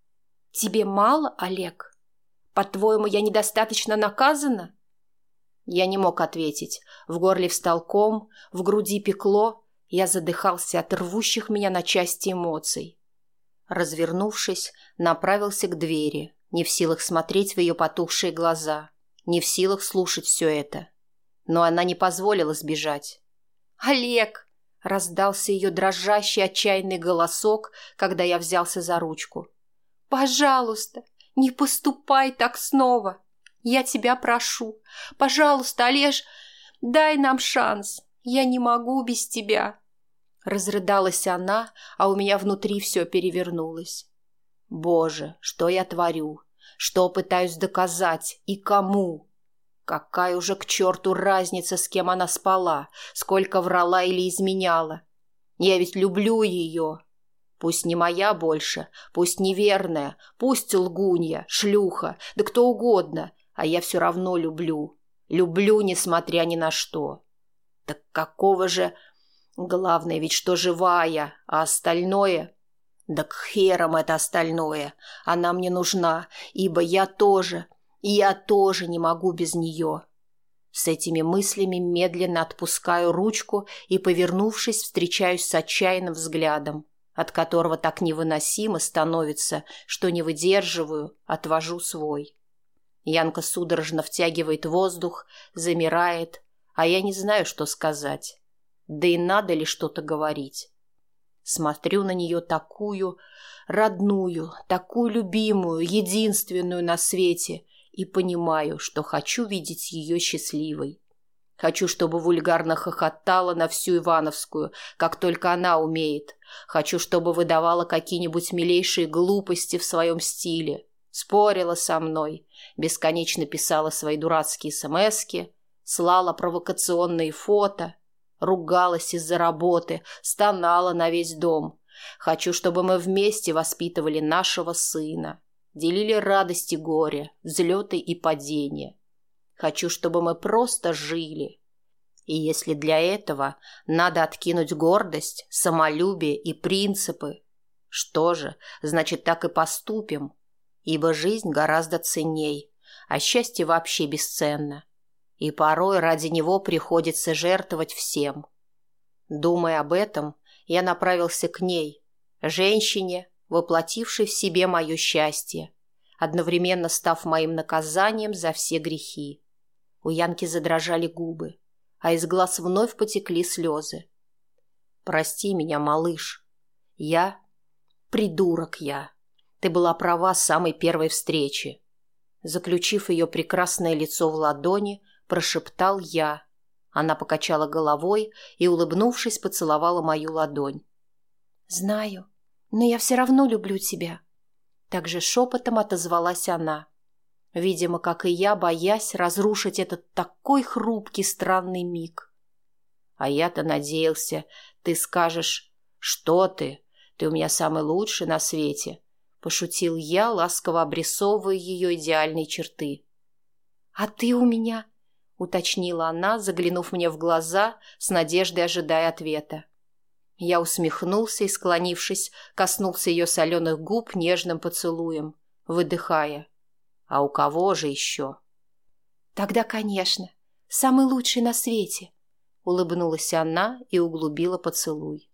Тебе мало, Олег? По-твоему, я недостаточно наказана? Я не мог ответить. В горле встал ком, в груди пекло, я задыхался от рвущих меня на части эмоций. Развернувшись, направился к двери, не в силах смотреть в ее потухшие глаза, не в силах слушать все это. Но она не позволила сбежать. «Олег!» — раздался ее дрожащий отчаянный голосок, когда я взялся за ручку. «Пожалуйста, не поступай так снова! Я тебя прошу! Пожалуйста, Олеж, дай нам шанс!» Я не могу без тебя!» Разрыдалась она, а у меня внутри все перевернулось. «Боже, что я творю? Что пытаюсь доказать? И кому?» Какая уже к черту разница, с кем она спала, сколько врала или изменяла? Я ведь люблю ее. Пусть не моя больше, пусть неверная, пусть лгунья, шлюха, да кто угодно, а я все равно люблю. Люблю, несмотря ни на что. Так какого же... Главное ведь, что живая, а остальное... Да к херам это остальное. Она мне нужна, ибо я тоже, я тоже не могу без нее. С этими мыслями медленно отпускаю ручку и, повернувшись, встречаюсь с отчаянным взглядом, от которого так невыносимо становится, что не выдерживаю, отвожу свой. Янка судорожно втягивает воздух, замирает, а я не знаю, что сказать. Да и надо ли что-то говорить. Смотрю на нее такую, родную, такую любимую, единственную на свете и понимаю, что хочу видеть ее счастливой. Хочу, чтобы вульгарно хохотала на всю Ивановскую, как только она умеет. Хочу, чтобы выдавала какие-нибудь милейшие глупости в своем стиле. Спорила со мной, бесконечно писала свои дурацкие смски, слала провокационные фото, ругалась из-за работы, стонала на весь дом. Хочу, чтобы мы вместе воспитывали нашего сына, делили радости и горе, взлеты и падения. Хочу, чтобы мы просто жили. И если для этого надо откинуть гордость, самолюбие и принципы, что же, значит, так и поступим, ибо жизнь гораздо ценней, а счастье вообще бесценно и порой ради него приходится жертвовать всем. Думая об этом, я направился к ней, женщине, воплотившей в себе мое счастье, одновременно став моим наказанием за все грехи. У Янки задрожали губы, а из глаз вновь потекли слезы. «Прости меня, малыш. Я... Придурок я. Ты была права с самой первой встречи. Заключив ее прекрасное лицо в ладони, прошептал я. Она покачала головой и, улыбнувшись, поцеловала мою ладонь. «Знаю, но я все равно люблю тебя». Также шепотом отозвалась она. Видимо, как и я, боясь разрушить этот такой хрупкий странный миг. А я-то надеялся, ты скажешь, что ты, ты у меня самый лучший на свете. Пошутил я, ласково обрисовывая ее идеальные черты. А ты у меня, уточнила она, заглянув мне в глаза, с надеждой ожидая ответа. Я усмехнулся и, склонившись, коснулся ее соленых губ нежным поцелуем, выдыхая. А у кого же еще? Тогда, конечно, самый лучший на свете, улыбнулась она и углубила поцелуй.